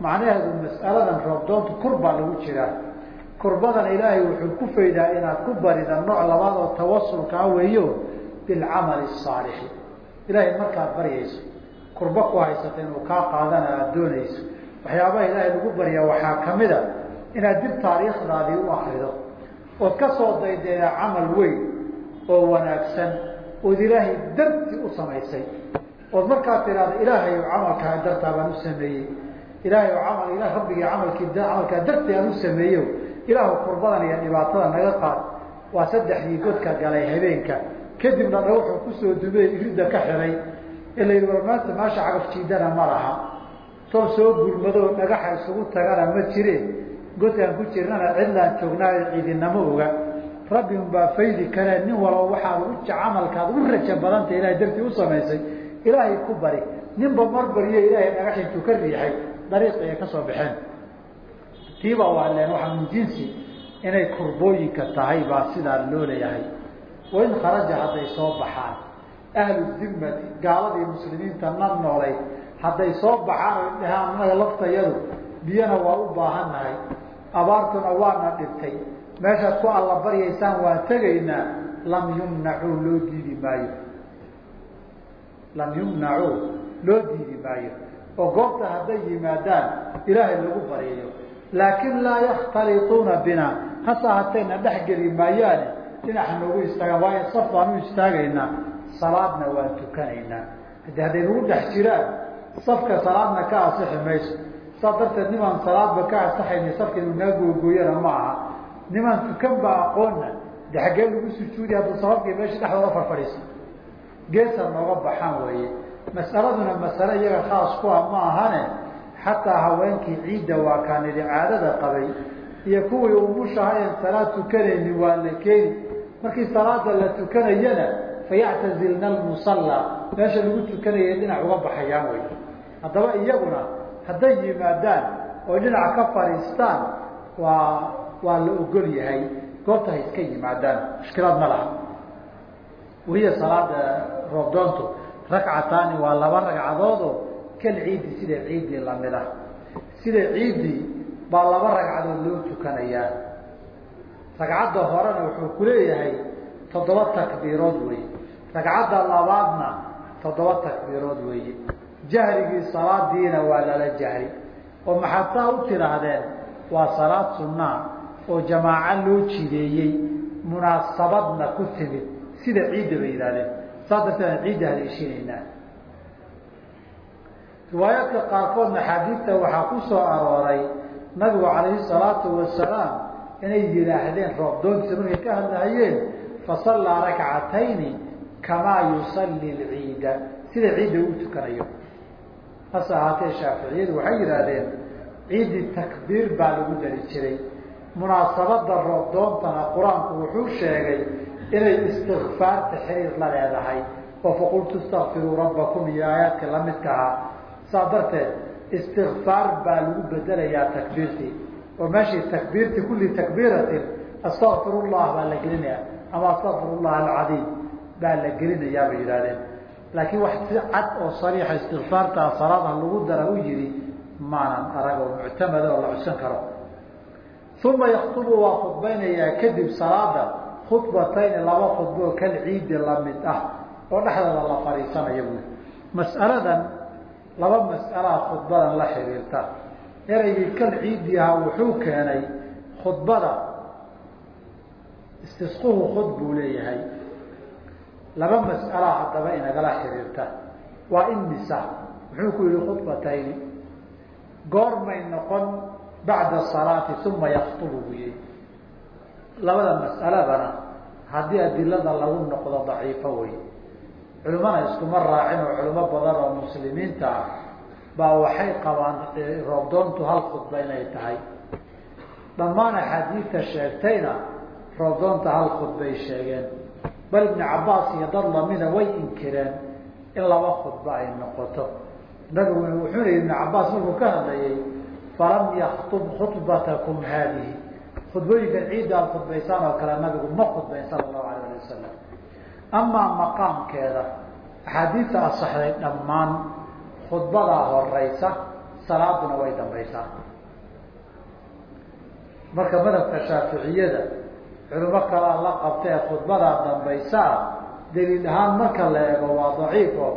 macnaheedu mas'aladan roobdoontu kurbaa lagu jiraa kurbadan ilaahay wuxuu ku faydaa inaad ku barida nooc labaad oo tawasulkaa weeyo bilcamali asaalixi ilaahay markaad baryayso kurba ku haysata inuu kaa qaadana aada doonayso waxyaabaha ilaahay lagu barya waxaa ka mid a inaad dib taariikhdaadii u akrido ood ka soo daydeeda camal weyn oo wanaagsan ood ilaahay darti u samaysay. Ood markaad tidhaahdo ilaahay camalkaa dartaa baan u sameeyey. Ilaahay amal rabbigii camalkaa dartii aan u sameeyo ilaahu kurbadan iyo dhibaatada naga qaad. Waa saddexdii godka galay habeenka. Kadibna dhawuxuu ku soo dumey iridda ka xiray. Ila war maanta maasha cagaf jiidana ma laha. Too soo gurmadoo dhagaxa isugu tagana ma jireen. Godkaan ku jirnana cidlaan joognaayo ciidinama oga rabbi unbaa faydi karee nin walba waxaad u camalkaad u raja badanta ilahay dartii u samaysay. Ilaahay ku bari. Ninba mar bariyo ilaahay dhagax intuu ka riixay. Dariiqi ay ka soo baxeen. Tiiba waa leen waxaa min inay kurbooyinka tahay baa sidaa loo leeyahay. Wain kharaja hadday soo baxaan ahlu dimmati gaaladii muslimiinta na noolay hadday soo baxaan oy dhahaan annaga laftayadu biyana waa u baahannahay. Abaartuna waana dhibtay meeshaad ku alla baryaysaan waan tegaynaa lam yumnacuu loo diidi maayo. Lam yumnacuu loo diidi maayo. Oo goobta hadday yimaadaan ilaahay lagu baryayo laakin laa yakhtaliuuna bina hase hatayna dhex geli maayaane dhinaxa noogu istaagaan waayo saf baan u istaagaynaa. Salaadna waan tukanaynaa. Hadi hadday nagu dhex jiraan safka salaadna ka asixi mayso. Saas darteed nimaan salaadba ka asaxayna safka inuu naa googooyana ma aha nimaan tukan ba aqoonna de xaggee lagu sujuudi hadduu sababkii meesha dhexdooda farfadhiiso geesa nooga baxaan weeye. Mas'aladuna masale iyaga khaas ku ah ma ahane xataa haweenkii ciidda waa kaanidi caadada qabay iyo kuwii umushahayan salaad tukanayni waa la keeni. Markii salaada la tukanayana fayactazilna almusalla. Meesha lagu tukanayay dhinac uga baxayaan wey haddaba iyaguna hadday yimaadaan oo dhinaca ka fadhiistaan waa waa la ogol yahay goobta hay iska yimaadaan mushkilaad ma laha. Wahiya salaada roobdoontu rakcataani waa laba ragcadoodoo kal ciidi sida ciiddii la mid ah sida ciiddii baa laba ragcadood loo tukanayaa. Ragcadda horena wuxuu ku leeyahay toddoba takbiirood weeye. Ragcadda labaadna toddoba takbiirood weeye. Jahrigii salaadiina waa lala jahri. Oo maxaad saa u tidhaahdeen waa salaad sunnaa oo jamaaco loo jideeyey munaasabadna ku timid. Sida ciidda bay yidhahdeen saas darteed aan ciidda haleeshinaynaa riwaayaadka qaarkoodna xaadiidta waxaa ku soo arooray nabigu calayhi salaatu wasalaam inay yidhaahdeen roobdoontiisa markay ka hadlahayeen fasallaa rakcatayni kamaa yusalli lciida sida ciidda u tukanayo. Hase ahaatee shaaficiyadu waxay yidhaahdeen ciiddii takbiir baa lagu dari jiray munaasabada roobdoontana qur'aanku wuxuu sheegay inay istikfaarta xiriir la leedahay. Oo faqultu istakfiruu iyo aayaadka lamidka ahaa saa darteed istikfaar baa lagu bedelayaa takbiirtii. Oo meeshii takbiirti kulli takbiiratin astakfir llah baa la gelinaya ama astakfir llah alcadiim baa la gelinayaa bay yidhahdeen laakiin wax si cad oo sariixa istikfaartaa salaada lagu dara u yihi maanan arag oo muctamada oo la codsan karo uma yaktubu waa khudbaynayaa kadib salaada khudbatayni laba khudbo oo kal ciidi la mid ah oo dhexdooda la fadhiisanayo buui mas'aladan laba mas'alaa khudbadan la xiriirta eraygii kal ciidi ahaa wuxuu keenay khudbada istisquhu khud buu leeyahay laba mas'alaa haddaba inagala xiriirta waa imisa muxuu ku yihi khudbatayni goormay noqon bacda salaati uma yaktubu buu yihi labada mas'aladana haddii adilada lagu noqdo daciifo wey culimana iskuma raacin oo culimo badan oo muslimiinta ah baa waxay qabaan roobdoontu hal khudba inay tahay. Dhammaan axaadiidta sheegtayna roobdoonta hal khudbay sheegeen. Bal ibni cabaas iyo dad lamida way inkireen in laba khudba ay noqoto. Nabiguna wuxuuna yihi ibni cabaas markuu ka hadlayay falam yaktub khudbatakum haadihi khudbooyinkan ciidda aad khudbaysaan oo kale nabigu ma khudbayn sala allahu alayh ali wasalam amaa maqaamkeeda axaadiista asaxday dhammaan khudbadaa horeysa salaaduna way dambaysaa. Marka madhabka shaaficiyada culimo kalaa la qabtee khudbadaa dambaysaa daliil ahaan marka la eego waa daciif oo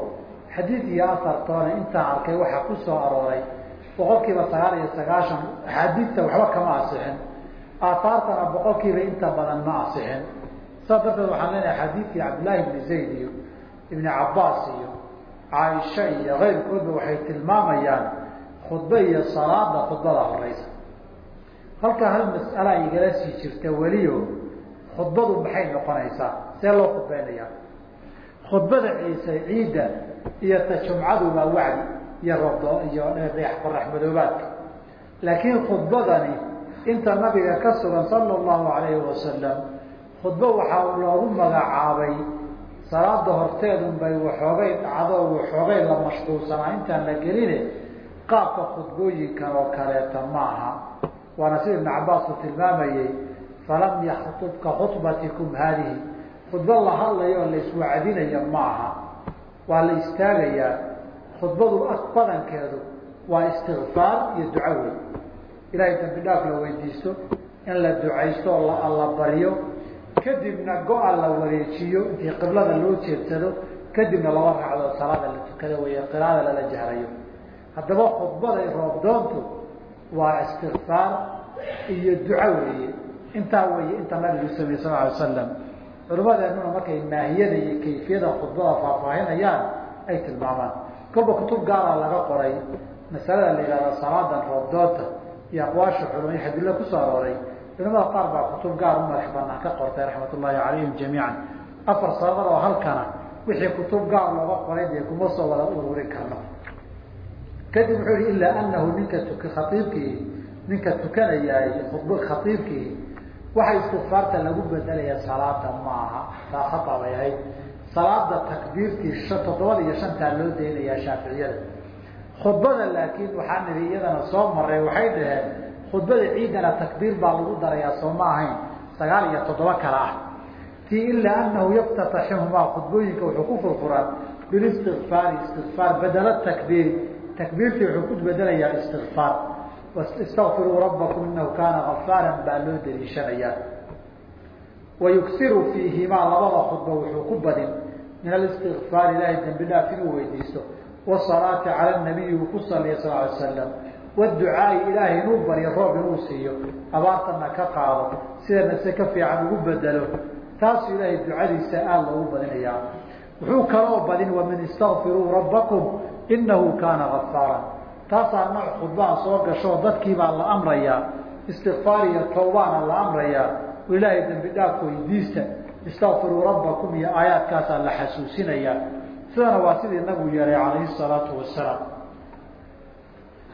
xadiid iyo asartoona intaan arkay waxaa ku soo arooray boqol kiiba sagaal iyo sagaashan axaadiidta waxba kama asixin. Aahaartana boqol kiiba inta badan ma asixin. Saas darteed waxaan leenahay xadiidkii cabdillaahi ibni zayd iyo ibni cabaas iyo caaisha iyo keyrkoodba waxay tilmaamayaan khudba iyo salaada khudbada horeysa. Halkaa hal mas'ala igala sii jirta welio khudbadu maxay noqonaysaa? See loo khudbaynayaa. Khudbada ciise ciidda iyo ta jumcadu waa wacdi iyo roobdo iyo qorax madoobaadka. Laakiin khudbadani inta nabiga ka sugan sala allahu alayhi wasalam khudbo waxaa loogu magacaabay salaada horteedun bay waxoogay dhacdo waxoogay la mashquulsanaa. Intaan la geline qaabka khudbooyinkan oo kaleeta maaha. Waana sida ibn cabaas uu tilmaamayey falam yakhtub ka khudbatikum haadihi. Khudbo la hadlayo oo la iswacdinayo maaha. Waa la istaagayaa khudbadu badankeedu waa istikfaar iyo duco wey ilahay dambi dhaaf la weydiisto in la ducaysto oo la baryo kadibna go-a la wareejiyo intii qiblada loo jeedsado kadibna laba raacdo salaada la tukado wey qiraada lala jahrayo haddaba khudbada roobdoontu waa istikfaar iyo duco weeye. Intaa weeye inta nabigu sameyey sal alay slam culimadeenuna markay maahiyada iyo kayfiyada khudbada faahfaahinayaan ay tilmaamaan kolba kutub gaara laga qoray masalada la yihahdo salaadan roobdoonta iyo aqwaasha culama xadilo ku soo arooray culamada qaar baa kutub gaar u madax banaan ka qortay raxmat ullaahi calayhim jamiican. Afar sanadad oo halkana wixii kutub gaar looga qoray dee kuma soo wada ururin karno. Kadib wuxuu yihi ilaa anahu ninka tuk khaiibkii ninka tukanayaay khudb khaiibkii waxa istikfaarta lagu bedelaya salaada ma aha taa khata bay ahayd salaada takbiirtii toddobada iyo shantaa loo daynayaa shaaficiyada. Khudbada laakiin waxaa nidi iyadana soo maray waxay dhaheen khudbada ciidana takbiir baa lagu darayaa soo ma ahayn sagaal iyo toddoba kale ah. Tii ilaa anahu yaftataxihumaa khudbooyinka wuxuu ku furfuran bilistikfaari istikfaar bedela takbiiri takbiirtii wuxuu ku bedelayaa istikfaar istakfiruu rabbakum inahu kaana gafaaran baa loo daliishanayaa wayugsiru fiihimaa labada khudba wuxuu ku badin min alistikfaar ilahay dambi dhaaf inuu weydiisto wasalaati cala nabiyi uu ku saliya sal ly slam waducaai ilaahay inuu baryo roob inuu siiyo abaartana ka qaado sidana se ka fiican ugu bedelo taasuu ilaahay ducadiisa aada loogu badinayaa wuxuu kaloo badin wamin istakfiruu rabbakum inahu kaana gafaaran taasaa nooc khudbaa soo gashoo dadkiibaa la amrayaa istikfaar iyo tawbaana la amrayaa ilaahay dambi dhaaf weydiista istakfiruu rabbakum iyo aayaadkaasaa la xasuusinayaa sidana waa sidii nabigu yeelay calayhi salaatu wasalaam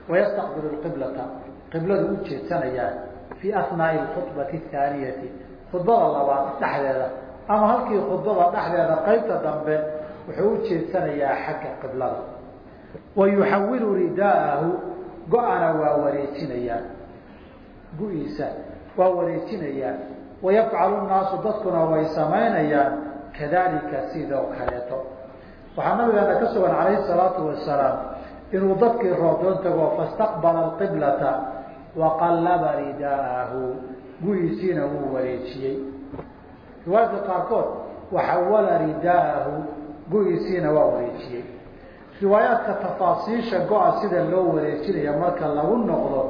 wayastaqbilu qiblata qibladu u jeedsanayaa fii asnaai khudbati haaniyati khudbada labaad dhexdeeda. Ama halkii khudbada dhexdeeda qaybta dambe wuxuu u jeedsanayaa xagga qiblada. Wa yuxawilu ridaahu go-ana waa wareejinayaa gu-iisa waa wareejinayaa wayafcalu nnaasu dadkuna way samaynayaan kadalika sidoo kaleeto waxaa nabigeena ka sugan calayhi salaatu wasalaam inuu dadkii roobdoon tago fastaqbala alqiblata waqallaba ridaahu gu-iisiina wuu wareejiyey riwaayadka qaarkood waxawala ridaahu gu-iisiina waa wareejiyey riwaayaadka tafaasiisha go-a sida loo wareejinaya marka lagu noqdo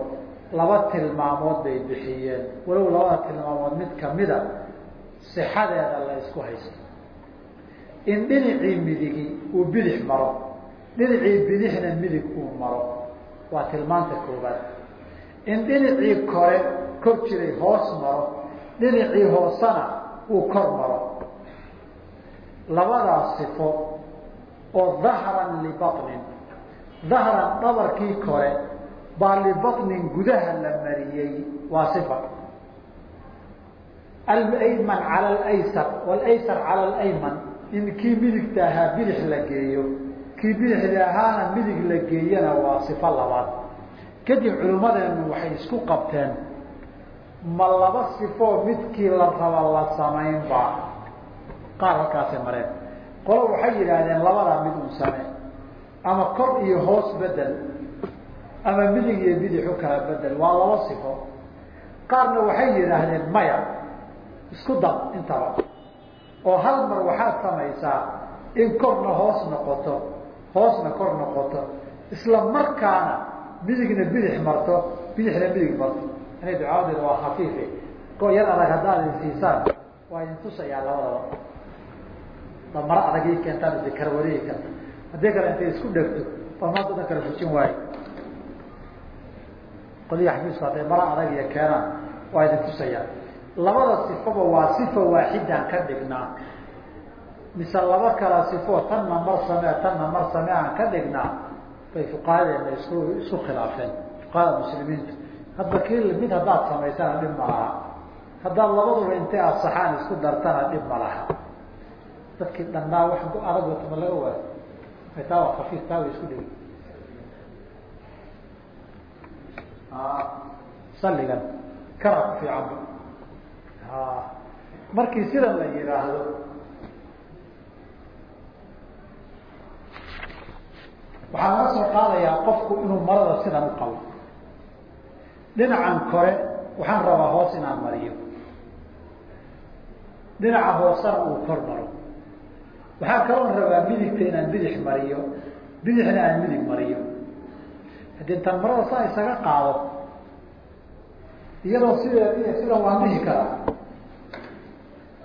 laba tilmaamood bay bixiyeen. Walow labada tilmaamood mid kamida sixadeeda la isku haysto. In dhinacii midigi uu bidix maro dhinacii bidixna midig uu maro. Waa tilmaanta koobaad in dhinacii kore kor jiray hoos maro dhinacii hoosena uu kor maro. Labadaas sifo oo dahran libaطnin dahran dhabarkii kore baa libaطnin gudaha la mariyey waa sifa. Alayman cala alaysar walaysar cala alayman in kii midigta ahaa bidix la geeyo kii bidixda ahaana midig la geeyana waa sifo labaad. Kadib culimmadeenu waxay isku qabteen ma laba sifoo midkii la raba la samaynbaa qaar halkaasay mareen. Qolo waxay yidhaahdeen labadaa mid un same ama kor iyo hoos bedel ama midig iyo bidix u kala bedel waa laba sifo. Qaarna waxay yidhaahdeen maya isku dab intaba. Oo hal mar waxaad samaysaa in korna hoos noqoto hoosna kor noqoto isla markaana midigna bidix marto bidixna midig marto. Inay ducaadeeda waa khafiife ko yar adag haddaad insiisaan waa idin tusayaa labadaba. Da maro keentaan isi kala wareegi karta haddii kale intay isku dhegto baa maanta kala fujin waayo qoliya xafiisku hadday maro adag iyo keenaan waa idin tusayaa labada sifaba waa sifa waaxidaan ka dhignaa mise laba kala sifo tanna mar samee tanna mar samee aan ka dhignaa bay fuqahadeena isku isku khilaafeen fuqahada muslimiinta. Hadba kii mid haddaad samaysana dhib ma laha. Haddaad labaduba intay asaxaan isku dartana dhib ma laha. Dadkii dhannaa wax adag watama laga waayo taa waa kafiif taa isku dhigi salligan kana ku fiicanba markii sidan la yihaahdo waxaa laga soo qaadayaa qofku inuu marada sidan u qabo. Dhinacan kore waxaan rabaa hoos inaan mariyo. Dhinaca hoosena uu kor maro. Waxaa kaloon rabaa midigta inaan bidix mariyo bidixna aan midig mariyo haddii intaan marada saa isaga qaado iyadoo sideed waan dhihi karaa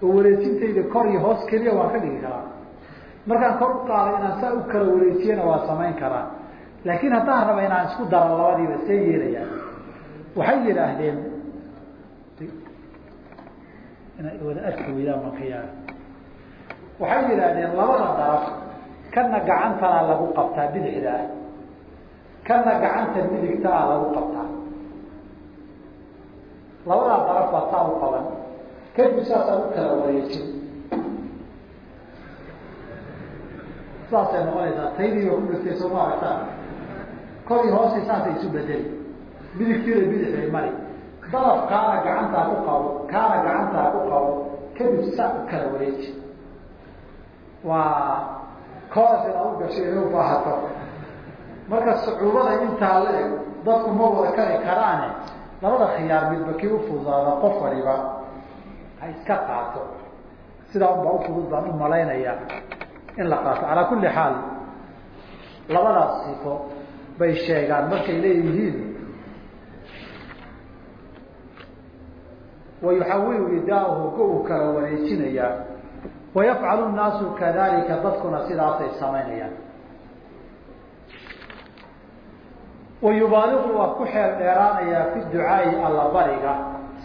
oo wareejintayda kor iyo hoos keliya waan ka dhigi karaa. Markaan kor u qaaday inaan saa u kala wareejiyana waa samayn karaa. Laakiin haddaan raba inaan isku daro labadiiba see yeelayaa waxay yidhaahdeen inay wada arki weydaan baan ka yaaba waxay yidhaahdeen labada daraf kana gacantana lagu qabtaa bidixda ah kana gacanta midigtaa lagu qabtaa. Labadaa daraf baa saa u qaban. Kadib saasaa u kala wareejin saasay noqonaysaa taydiiba ku dhigtay sooma aragtaan kor iyo hoosi saasay isu bedeli midigtiida bidixday mari. Daraf kaana gacantaa ku qabo kaana gacantaa ku qabo kadib saa u kala wareeji waa koos inaad u gasho inay ubaahato marka sucuubada intaa la eg dadku ma wada kari karaane. Labada khiyaar midba kii ufududaada qof waliba ha iska qaato. Sidaa unbaa ufudud baan u malaynayaa in la qaato. Calaa kulli xaal labadaas sifo bay sheegaan. Markay leeyihiin wayuxawilu ridaahu go uu kala wareejinayaa wayafcalu nnaasu kadalika dadkuna sidaasay samaynayaan wayubaaliqu waa ku xeel dheeraanayaa fi ducaai allabariga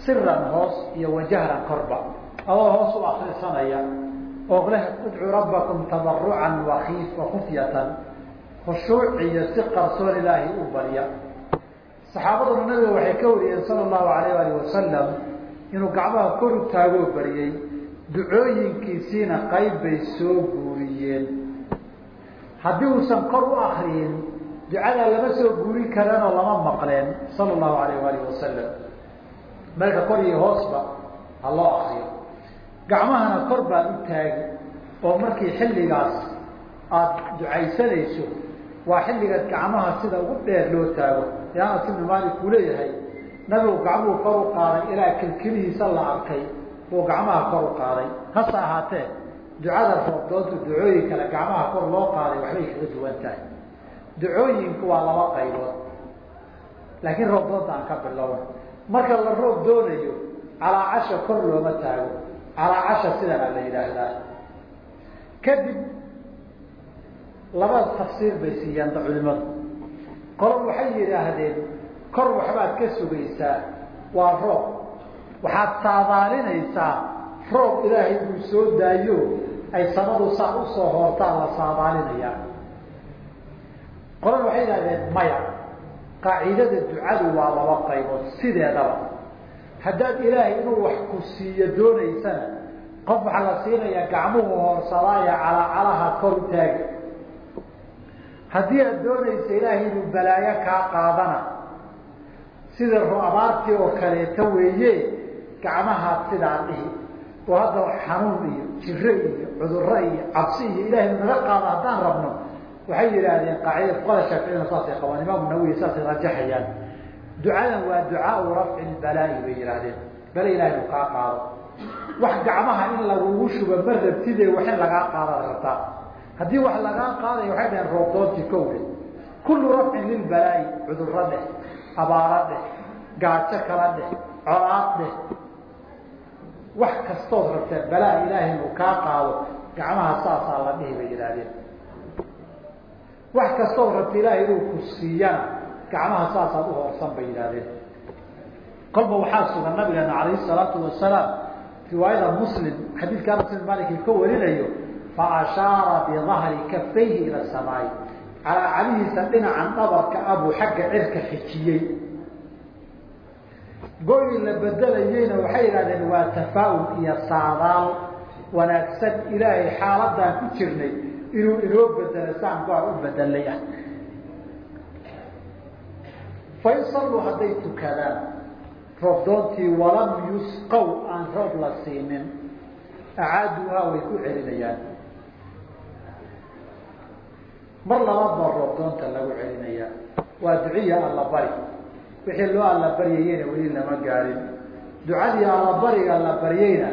siran hoos iyo wajahran korba adoo hoos u akrisanaya oo leh udcuu rabbakum tadarucan wakiif wakufyatan khushuuc iyo si qarsoon ilaahay u barya saxaabaduna nabiga waxay ka wariyeen sala allahu alayh alih wasalam inuu gacmaha kor u taagoo baryey ducooyinkiisiina qayb bay soo guuriyeen haddii uusan kor u akriyin ducadaa lama soo guurin kareenoo lama maqleen sala allahu alayh waalih wasalam marka kor iyo hoosba ha loo akriyo gacmahana kor baad u taagi oo markii xilligaas aada ducaysanayso waa xilligaad gacmaha sida ugu dheer loo taago. Ee anas ibnu maalik uu leeyahay nabigu gacmuhu kor u qaaday ilaa kilkilihiisa la arkay buu gacmaha kor u qaaday. Hase ahaatee ducada roobdoontu ducooyin kale gacmaha kor loo qaaday waxbay kaga duwan tahay ducooyinku waa laba qaybood. Laakiin roobdoonta aan ka bilowna marka la roob doonayo calaacasha kor looma taago. Calaacasha sidana la yidhaahdaa kadib laba tafsiir bay siiyaan culimadu. Qolo waxay yidhaahdeen kor waxbaad ka sugaysaa waa roob. Waxaad saadaalinaysaa roob ilaahay uu soo daayo. Ay samadu saa u soo hoortaan la saadaalinayaa qolana waxay yidhahdeen maya. Qaacidada ducadu waa laba qaybood sideedaba. Haddaad ilaahay inuu wax ku siiyo doonaysana qof waxaa la siinayaa gacmuhu hoorsadaaya calacalaha kor u taagi haddii aad doonaysa ilaahay inuu balaayo kaa qaadana sida abaartii oo kaleeto weeye gacmahaad sidaa dhihi oo hadda xanuun iyo jiro iyo cuduro iyo cabsi iyo ilahay naga qaado haddaan rabno waxay yidhaahdeen qaacida fuqada shaaficiyana saasay qabaan imaamu nawowi saasay rajaxayaan ducadan waa ducaau rafci lbalaa'i bay yidhaahdeen. Bale ilahay inuu kaa qaado. Wax gacmaha in lagugu shuba ma rabtide wax in lagaa qaadaad rabtaa? Haddii wax lagaa qaadayo waxay dhaheen roobdoontii kowle kullu rafcin lilbalaa'i cuduro dheh abaaro dheh gaajo kala dheh colaad dheh. Wax kastood rabteen balaa ilaahay inuu kaa qaado. Gacmaha saasaa la dhihi bay yidhaahdeen wax kastood rabta ilaahay inuu ku siiyana gacmaha saasaad u hoorsan bay yidhahdeen kolba waxaa sugan nabigeena calayhi salaatu wasalaam riwaayada muslim xadiidka anas bin malik ka warinayo fa ashaara bidahri kafayhi ila samaai. Calaa calihiisa dhinacan dhabarka abuu xagga cirka xijiyey. Goyi la bedelayeyna waxay yidhahdeen waa tafaa'ul iyo saadaal wanaagsan ilaahay xaaladaan ku jirnay inuu inoo bedelo saan goa u bedelay ah. Fain hadday tukadaan roobdoontii walam yusqow aan roob la siinin acaaduuhaa way ku celinayaan. Mar labaad baa roobdoonta lagu celinayaa. Waa duciya allabari wixii loo allabaryayeyna weli lama gaadhin ducadii allabariga la baryeyna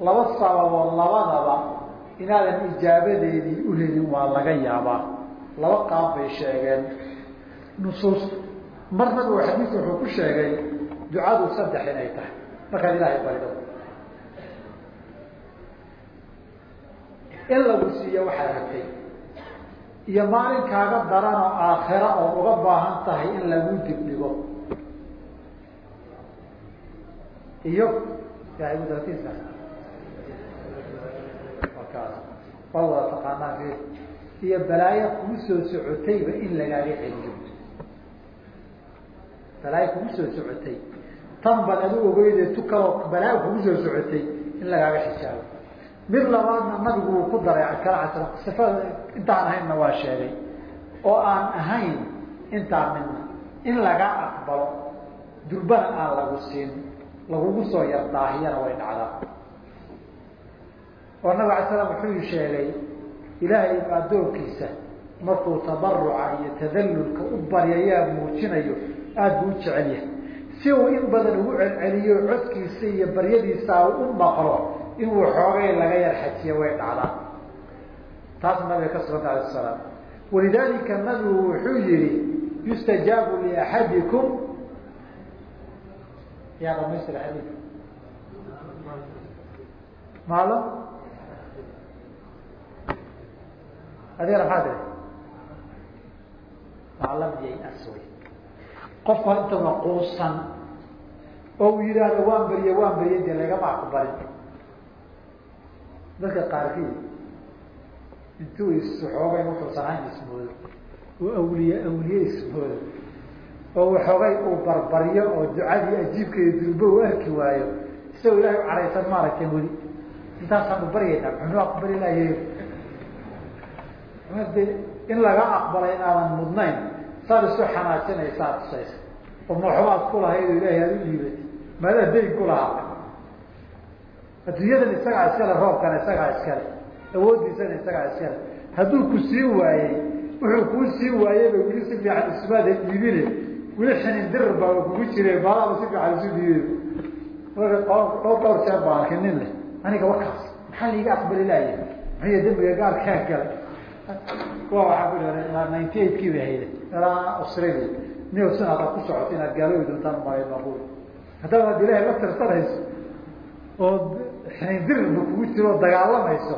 laba sababood labadaba inaadan ijaabadeedii u helin waa laga yaabaa. Laba qaab bay sheegeen. Nusuus. Mar nabigu xadiidka wuxuu ku sheegay ducadu saddex inay tahay. Markaad ilaahay barido in lagu siiyo waxaad rabtay iyo maalinkaaga daranoo aakhira oo uga baahan tahay in lagu dibdhigo iyo kaas waa wada taqaanaan iyo balaayo kugu soo socotayba in lagaaga celiyo balaayo kugu soo socotay. Tan bad adu ogeyde tu kaloo balaayo kugu soo socotay in lagaaga xijaabo mid labaadna nabigu uu ku daray kala casra sifada intaan ahaynna waa sheegay oo aan ahayn intaan midna in laga aqbalo durbana aan lagu siin lagugu soo yar daahiyana way dhacdaa oo nabig alay slam wuxuu sheegay ilaahay addoonkiisa markuu tabaruca iyo tadallulka u baryayaa muujinayo aada buu u jecel yahay. Si uu in badan ugu celceliyo codkiisa iyo baryadiisa u maqlo inuu xoogay laga yar xajiya way dhacdaa. Taas nabiga ka suganta alayh salaam walidaalika nabigu wuxuu yihi yustajaabu liaxadikum yaa dhamaystira xadiidka maalo adigana maxaa tiri? Maalam yay-as wey qofku intaba quusan oo uu yidhaahdo waan beriye waan beriye dee lagama aqbalin. Dadka qaarkii intuu isxoogay wuxuusan ahayn ismoodo uu awliye awliye ismoodo oo waxoogay uu barbaryo oo ducadii ajiibkeeda durbo uu arki waayo. Isagoo ilahay u cadhaysan maaragtay weli. Intaasaanu baryaynaa muxuu aqbali lahay de in laga aqbalay inaadan mudnayn saad isu xanaajinaysaa tusaysa oo maxbaad ku lahayd ilaahay aad u dhiibay maadaa dayn ku adduunyadan isagaa iskale roobkana isagaa iskale awooddiisana isagaa iskale hadduu ku sii waayey wuxuu kuu sii waayeyba weli si fiican ismaada dhiibine weli xinin dirir baa kugu jire baalaaba si fiican isu dhiibe marka dhowr dhowr jeer baa arkay nin leh. Aniga warkaas maxaa laiga aqbali laaya maxay dembiga gaarkaa galay wa waxaa ku ii ninety eight kii bay ilaa australia new sin hadaad ku socoto inaad gaaloobi doontaan umaayo maqul haddaba ad ilaahay la tirsanayso oo xinin dirirba kugu jiro oo dagaalamayso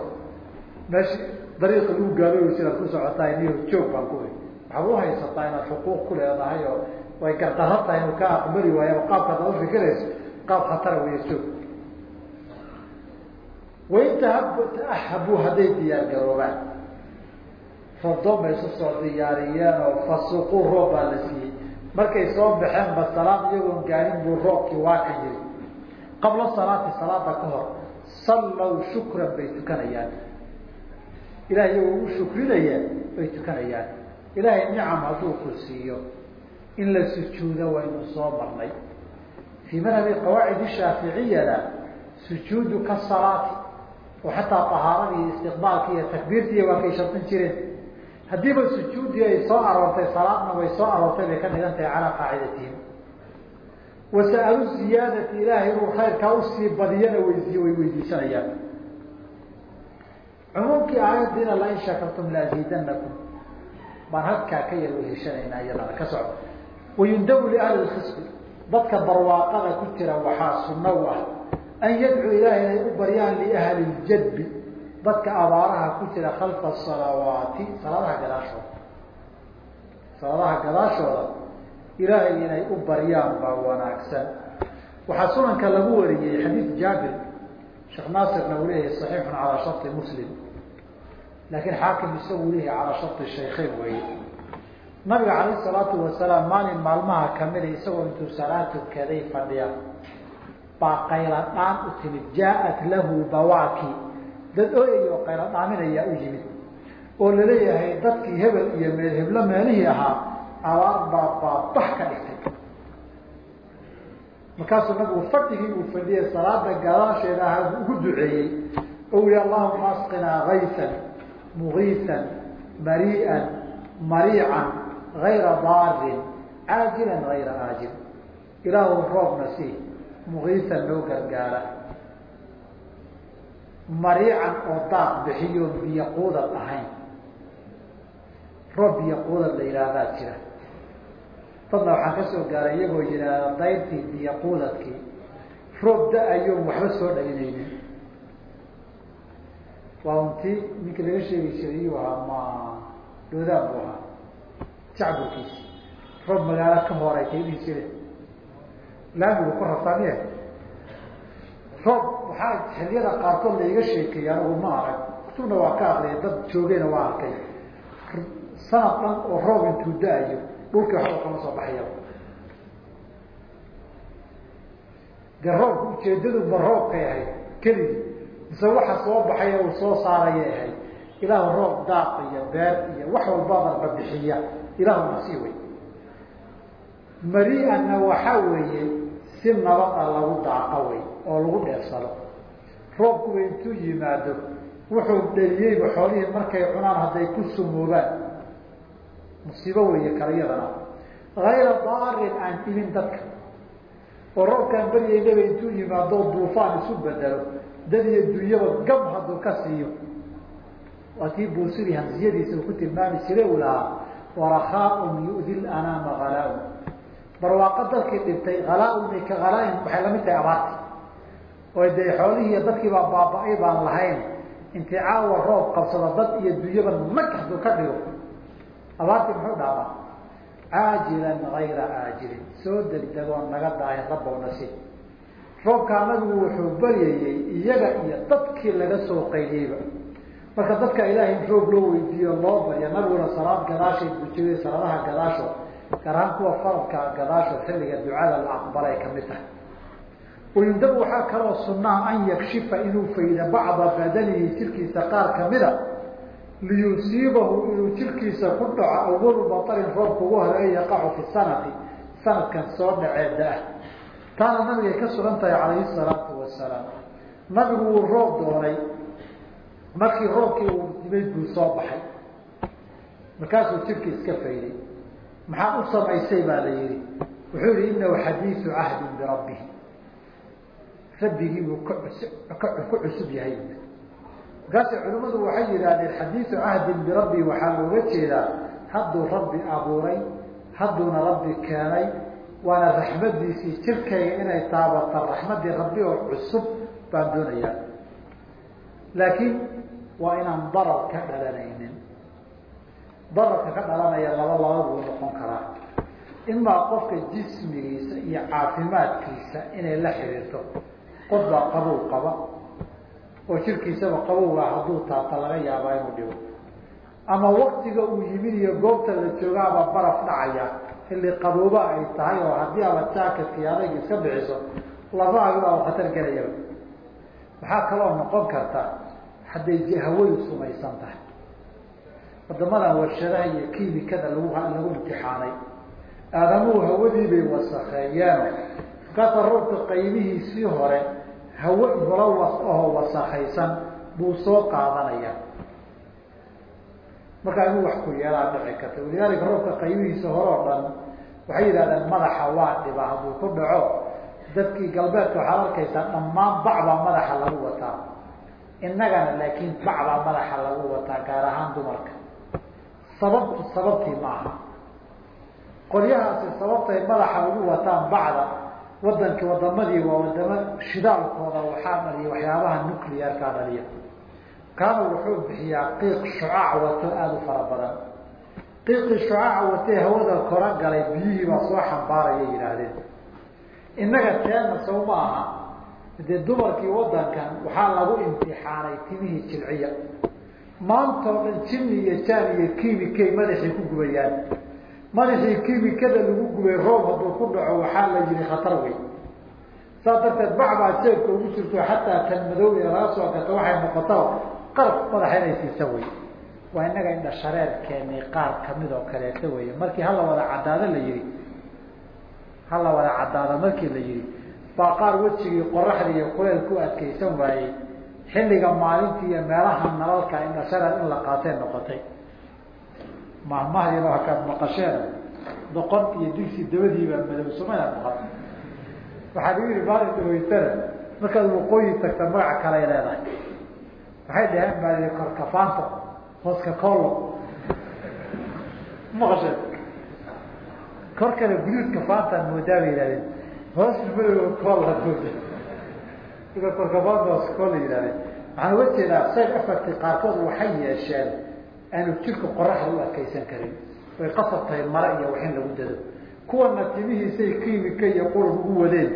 meesha dariiqa lagu gaaloobi jiraad ku socotaa niyo joog baan ku waxaad u haysataa inaad xuquuq ku leedahay oo way gardaro tahay inuu ka aqbali waayo ama qaabkaad ad ufikirayso qaab khatara weya joog. Wain tahabu hadday diyaar garoobaan bay isu soo diyaariyeen oo fasuqu roob baa la siiyey. Markay soo baxeen ba salaad iyagoon gaarin buu roobkii waa ka yiri qabla salaati salaada ka hor sallaw shukran bay tukanayaan. Ilahay iyagoo u shukrinayaan bay tukanayaan. Ilaahay nicam hadduu ku siiyo in la sujuudo waynu soo marnay. Fii madhabi qawaacid shaaficiyana sujuudu ka salaati. Oo xataa ahaaradii istiqbaalki iyo takbiirtiiy waa kay shartin jireen haddiiba sujuuddii ay soo aroortay salaadna way soo aroortay bay ka dhigan tahay calaa qaacidatihim wasa'alu ziyaadati ilaahay inuu khayrkaa u sii badiyana way way weydiisanayaan. Cumuumkii aayaddiina lain shakartum laaziidanakum baan halkaa ka yar weheshanaynaa iyadana ka socdo. Wayundabu liahli lkhisbi dadka barwaaqada ku jira waxaa sunna u ah an yadcuu ilaahay inay u baryaan liahli ljadbi dadka abaaraha ku jira khalfa salawaati salaadaha gadaashooda. Salaadaha gadaashooda ilaahay inay u baryaan baa wanaagsan. Waxaa sunanka lagu wariyey xadiid jaabir sheekh naasirna uu leeyahay saxiixun calaa sharti muslim. Laakiin xaakim isagu leeyahay calaa sharti shaykheyn weeye. Nabiga calayh salaatu wasalaam maalin maalmaha kamida isagoo intuu salaad tukaday fadhiya baa qayla dhaan u timid jaaat lahu bawaaki dad ooyay oo qayla dhaaminayaa u yimid. Oo la leeyahay dadkii hebel iyo meel heblo meelihii ahaa abaar baa baabax ka dhigtay. Markaasuu nabigu fadhigii uu fadhiyey salaada gadaasheeda ahaa ugu duceeyey. Oo yihi allahuma asqinaa kaysan mugiisan marii'an mariican gayra daarin caajilan gayra aajil. Ilaahu roobna sii mugiisan noo gargaara mariican oo daaq bixiyoon biyo quudad ahayn. Roob biyo quudad la yidhaahdaa jira. Dadna waxaan ka soo gaaray iyagoo yidhaahda dayrtii biyo quudadkii roob da'ayoon waxba soo dhalinaynin. Waa unti ninkii laga sheegi jiray iyuu ahaa ma doodaan buu ahaa. Jacburkiisi roob magaalo ka kay dhihi jire laamigu ku rabtaamiye roob waxaa xilliyada qaarkood laiga sheekeeyey anigu ma arag. Kutubna waa ka aqriyay dad joogeyna waa arkay. Sanad dhan oo roob intuu da'ayo dhulkii waxba kama soo baxayaba de roobka ujeedadu ma roobkay ahayd. Keligii mise waxa soo baxay uu soo saarayay ahayd. Ilaahu roob daaq iyo beer iyo wax walbaba bixiya. Ilaahu nasii wey mari-anna waxaa weeye si nabada lagu daaqa wey oo lagu dheefsado roobkuba intuu yimaado. Wuxuu dhaliyeyba xoolihii markay cunaan hadday ku sumoobaan musiibo weeye kale iyadana hayra daarin aan ilin dadka. Oo roobkaan beryaynaba intuu yimaado duufaan isu bedelo. Dad iyo dunyaba gab hadduu ka siiyo. Waa tii buusiri hamsiyadiisa uu ku tilmaami jire uu lahaa warakaaun yu'di lanaama halaa barwaaqo dadkii dhintay halaaun ka halaain waxay la mid tahay abaarti oo dee xoolihii iyo dadkiibaa baaba-ay baan lahayn. Intii caawa roob qabsada dad iyo dunyaba nag hadduu ka dhigo. Abaartii muxuu dhaamaa caajilan gayra aajilin soo degdegoon naga daahin rabbow nasiib roobkaa nabigu wuxuu baryayey iyaga iyo dadkii laga soo qaydiyeyba marka dadka ilaahay in roog loo weydiiyo loo barya nabiguna salaad gadaashay bujiyey salaadaha gadaasho gaar ahaan kuwa faradka gadaasho xilliga ducada la aqbalay ka mid tahay wayundabu waxaa kaloo sunnaha an yakshifa inuu faydo bacda badanihi jirkiisa qaar kamida liyusiibahu inuu jirkiisa ku dhaco awalu batarin roobka ugu horeey yaqacu fi sanati sanadkan soo dhacee da'ah taana nabigay ka sugan tahay calayhi salaatu wasalaam nabigu wuu roob doonay markii roobkii uu dimay buu soo baxay markaasuu jirki iska fayday maxaa u samaysay baa la yihi wuxuu yihi inahu xadiisu cahdin birabbihi rabbigii buu ku cusub yahay. Markaasi culimmadu waxay yidhaahdeen xadiisu cahdin birabbi waxaa looga jeedaa hadduu rabbi abuuray hadduuna rabbi keenay waana raxmadiisii jirkayga inay taabata raxmaddii rabbi oo cusub baan doonayaa. Laakiin waa inaan darar ka dhalanaynin. Dararka ka dhalanaya laba laba buu noqon karaa. Imaa qofka jismigiisa iyo caafimaadkiisa inay la xiriirto qof baa qabow qaba oo jirkiisaba qabowga hadduu taata laga yaabaa inuu dhibo. Ama waktiga uu yimid iyo goobta la joogaaba baraf dhacaya xilli qabooba ay tahay oo haddii aba jaakatka iyo adayga iska bixiso lafahagu aba khatar gelayaba waxaa kaloo noqon karta hadday hawadu sumaysan tahay. Wadamadan warshadaha iyo kiimikada lagu lagu imtixaanay. Aadamuhu hawadii bay wasakheeyeen markaasa roobka qaybihiisii hore hawe mulawas ahoo wasakhaysan buu soo qaadanaya. Markaa inuu wax ku yeelaa dhici karta. Walidaalika roobka qaybihiisa hore oo dhan waxay yidhahdeen madaxa waa dhiba hadduu ku dhaco dadkii galbeedka waxaad arkaysaa dhammaan bacbaa madaxa lagu wataa. Innagana laakiin bacbaa madaxa lagu wataa gaar ahaan dumarka. Sababtu sababtii maaha. Qolyahaasi sababtay madaxa ugu wataan bacda wadankii wadamadii waa wadamo shidaalkooda waxaa dhaliya waxyaabaha nuclearkaa dhaliya kaana wuxuu bixiyaa qiiq shucaac wato aada u fara badan. Qiiqii shucaaca watee hawada kora galay biyihii baa soo xambaaraya yidhaahdeen. Innaga teena sow ma aha. Dee dumarkii wadankan waxaa lagu imtixaanay timihii jilciya. Maantao dhan jinni iyo jaan iyo kiimikay madaxii ku gubayaan madaxii kiimikada lagu gubay roob hadduu ku dhaco waxaa la yihi khatar wey saas darteed bacbaa jeebka ugu jirto xataa tan madow ee laga soo gato waxay noqotaba qarab madaxa inay siisa wey waa innaga indha shareerkeenii qaar ka mid oo kaleeto wey markii hala wada caddaado la yihi hala wada caddaado markii la yihi baa qaar wejigii qoraxda iyo kuleel ku adkaysan waayey. Xilliga maalintii iyo meelaha nalalka indha shareer in la qaatay noqotay mahmahdiina waa kaad maqasheen. Doqon iyo digsi dabadiibaa madow sumana maqan waxaa lagu yihi maalin dhawaysana markaad waqooyi tagta magaca kalay leedahay. Waxay dhaheen baa lii korkafaanto hooska koolo maqasheen. Kale guduudka faantaan moodaa bay yihahdeen hoos madow koolla mooda ida korkafaanta hooska kool la waxaan uga jeedaa sayf afarti qaarkood waxay yeesheen aanu jirka qoraxda u adkaysan karin. Way qasab mare iyo wax in lagu dado. Kuwana timihiisay kiimika iyo qurub ugu wadeen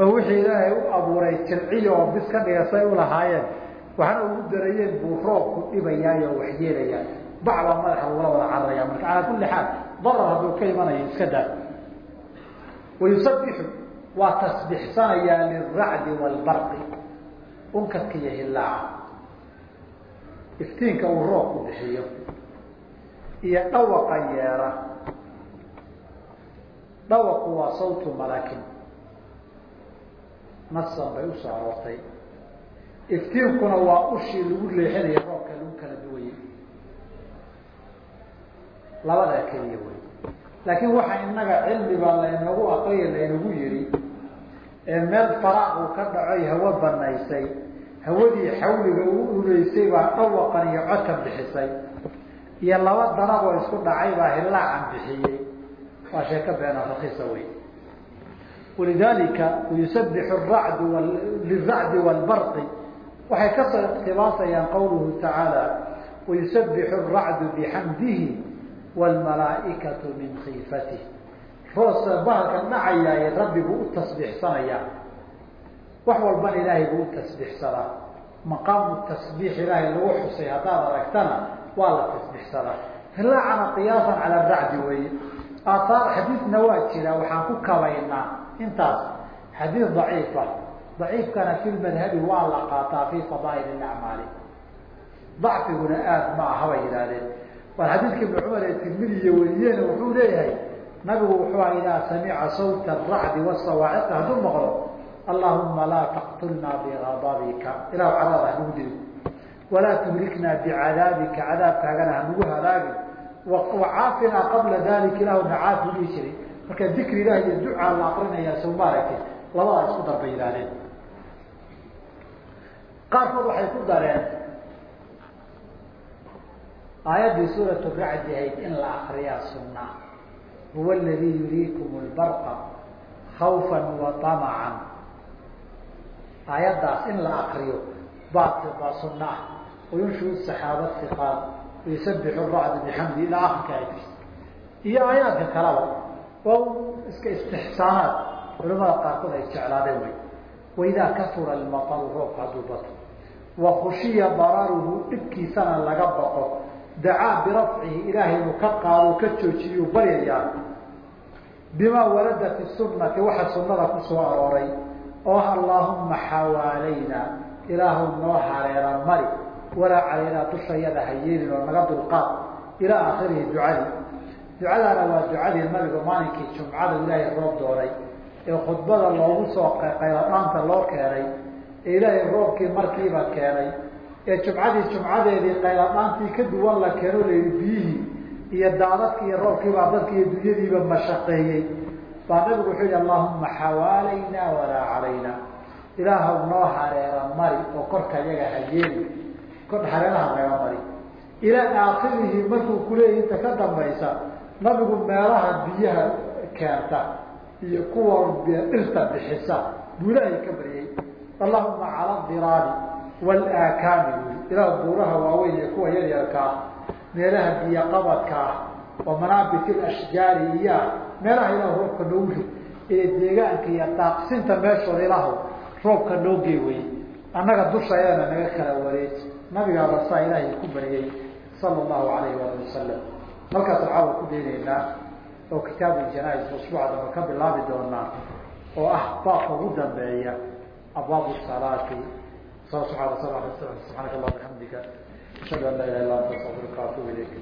oo wixii ilaahay u abuuray jilciya oo bis ka dhiga say ulahaayeen waxna ugu darayeen buu roobku dhibayaay oo wax yeelayaa. Bacbaa madaxa lagula wada cararaya marka calaa kulli xaal darar hadduu ka imanayo iska daa wayusabixu waa tasbixsanayaa liracdi waalbarqi unkadka iyo hilaaca iftiinka uu roobku bixiyo iyo dhawaqa yeera. Dhawaqu waa sawtu malakin nasan bay u soo aroortay. Iftiinkuna waa ushii lagu leexinaya roobka lagu kala duwayey labadaa keliya wey laakiin waxa inaga cilmi baa laynagu aqriya laynagu yihi ee meel faraaq uu ka dhacoy hawo banaysay hawadii xawliga uu uleysay baa dhawaqan iyo codkan bixisay. Iyo laba danaboo isku dhacay baa hilaacan bixiyey. Waa sheeko beena rakiisa wey walidalika yusabixu racdu liracdi waalbarqi waxay ka soo iqtibaasayaan qawluhu tacaala wayusabixu racdu bixamdihi waalmalaaikatu min khiifatih roosa bahalkan dhacayaay rabbi buu u tasbiixsanayaa wax walbana ilaahay buu tasbiixsadaa maqaamu tasbiix ilaahay lagu xusay haddaad aragtana waa la tasbiixsadaa hilaacana qiyaasan cala racdi weeye. Aaaar xadiidna waa jira waxaan ku kabaynaa intaas. Xadiid daciifa daciifkana fi lmadhabi waa la qaataa fi fadaa'il acmaali dacfiguna aad ma aha bay yidhaahdeen. Bal xadiidka ibnu cumar ee tirmidiya weliyena wuxuu leeyahay nabigu wuxuu aha idaa samica sawta aracdi wasawaaciqa hadduu maqlo allahuma laa taqtulnaa bigadabika ilah cadaab hanugu dilin walaa tuhliknaa bicadaabika cadaabkaagana hanugu halaagin. Wacaafinaa qabla dalika ilahu nacaafi dhihi jiray. Marka dikri ilah iyo ducaa la akrinayaa sow maaragtay labadaa isku darba yidhahdeen qaarkood waxay ku dareen aayaddii suuratu racdi ahayd in la akriyaa sunna huwa aladii yuriikum lbarqa khawfa wa amacan aayaddaas in la akriyo baa baa sunna ah. Wayunshiu saxaaba iqaal wayusabixu racdu bixamdi ilaa akrika ay iyo aayaadka kalaba waa iska istixsaanaad culamada qaarkood ay jeclaadeen way. Waidaa kasura almataru roobka hadduu bato. Wa khushiya dararuhu dhibkiisana laga baqo. Dacaa birafcihi ilaahay inuu ka qaado ka joojiyuu baryayaa bimaa warada fi sunnati waxa sunnada ku arooray oo ah allaahumma xawaalayna ilaahu noo hareera mari walaa calaynaa dushayada ha yeelin oo naga dulqaad ilaa aakhirihi ducadii. Ducadaana waa ducadii nabigu maalinkii jumcada ilaahay roob doonay ee khudbada loogu soo qayladhaanta loo keenay ee ilaahay roobkii markiiba keenay ee jumcadii jumcadeedii qayladhaantii ka duwan la keeno layihi biyihii iyo daadadkii iyo roobkiibaa dadki iyo dunyadiiba mashaqeeyey baa nabigu wuxuu yihi allahuma xawaalayna walaa calayna. Ilaahaw noo hareera mari oo korka yaga ha yeeli kor hareeraha naga mari. Ilaa aakhirihi markuu kuleeyahy inta ka dambaysa nabigu meelaha biyaha keenta iyo kuwa dhirta bixisa buu ka baryay. Allahuma cala diraari walaakaami ilaah buuraha waaweyn iyo kuwa yaryarka ah meelaha biyo qabadka ah wa manaabit ashjaari iya meelaha ilaah roobka noogu ee deegaanka iyo daaqsinta meeshooda ilaahu roobka noo gee wey annaga dushayana naga kala wareej nabigaaba saa ilaahay ku baryay sala allahu alayhi waali wasalam markaas waxaa wa ku daynaynaa oo kitaabu janais usbuuca damba ka bilaabi doonaa oo ah baabka ugu dambeeya abwaabu salaati. Subxaanaka allah bixamdika ashhadu an laa ilaha illa anta astaqfiruka atubu ilayk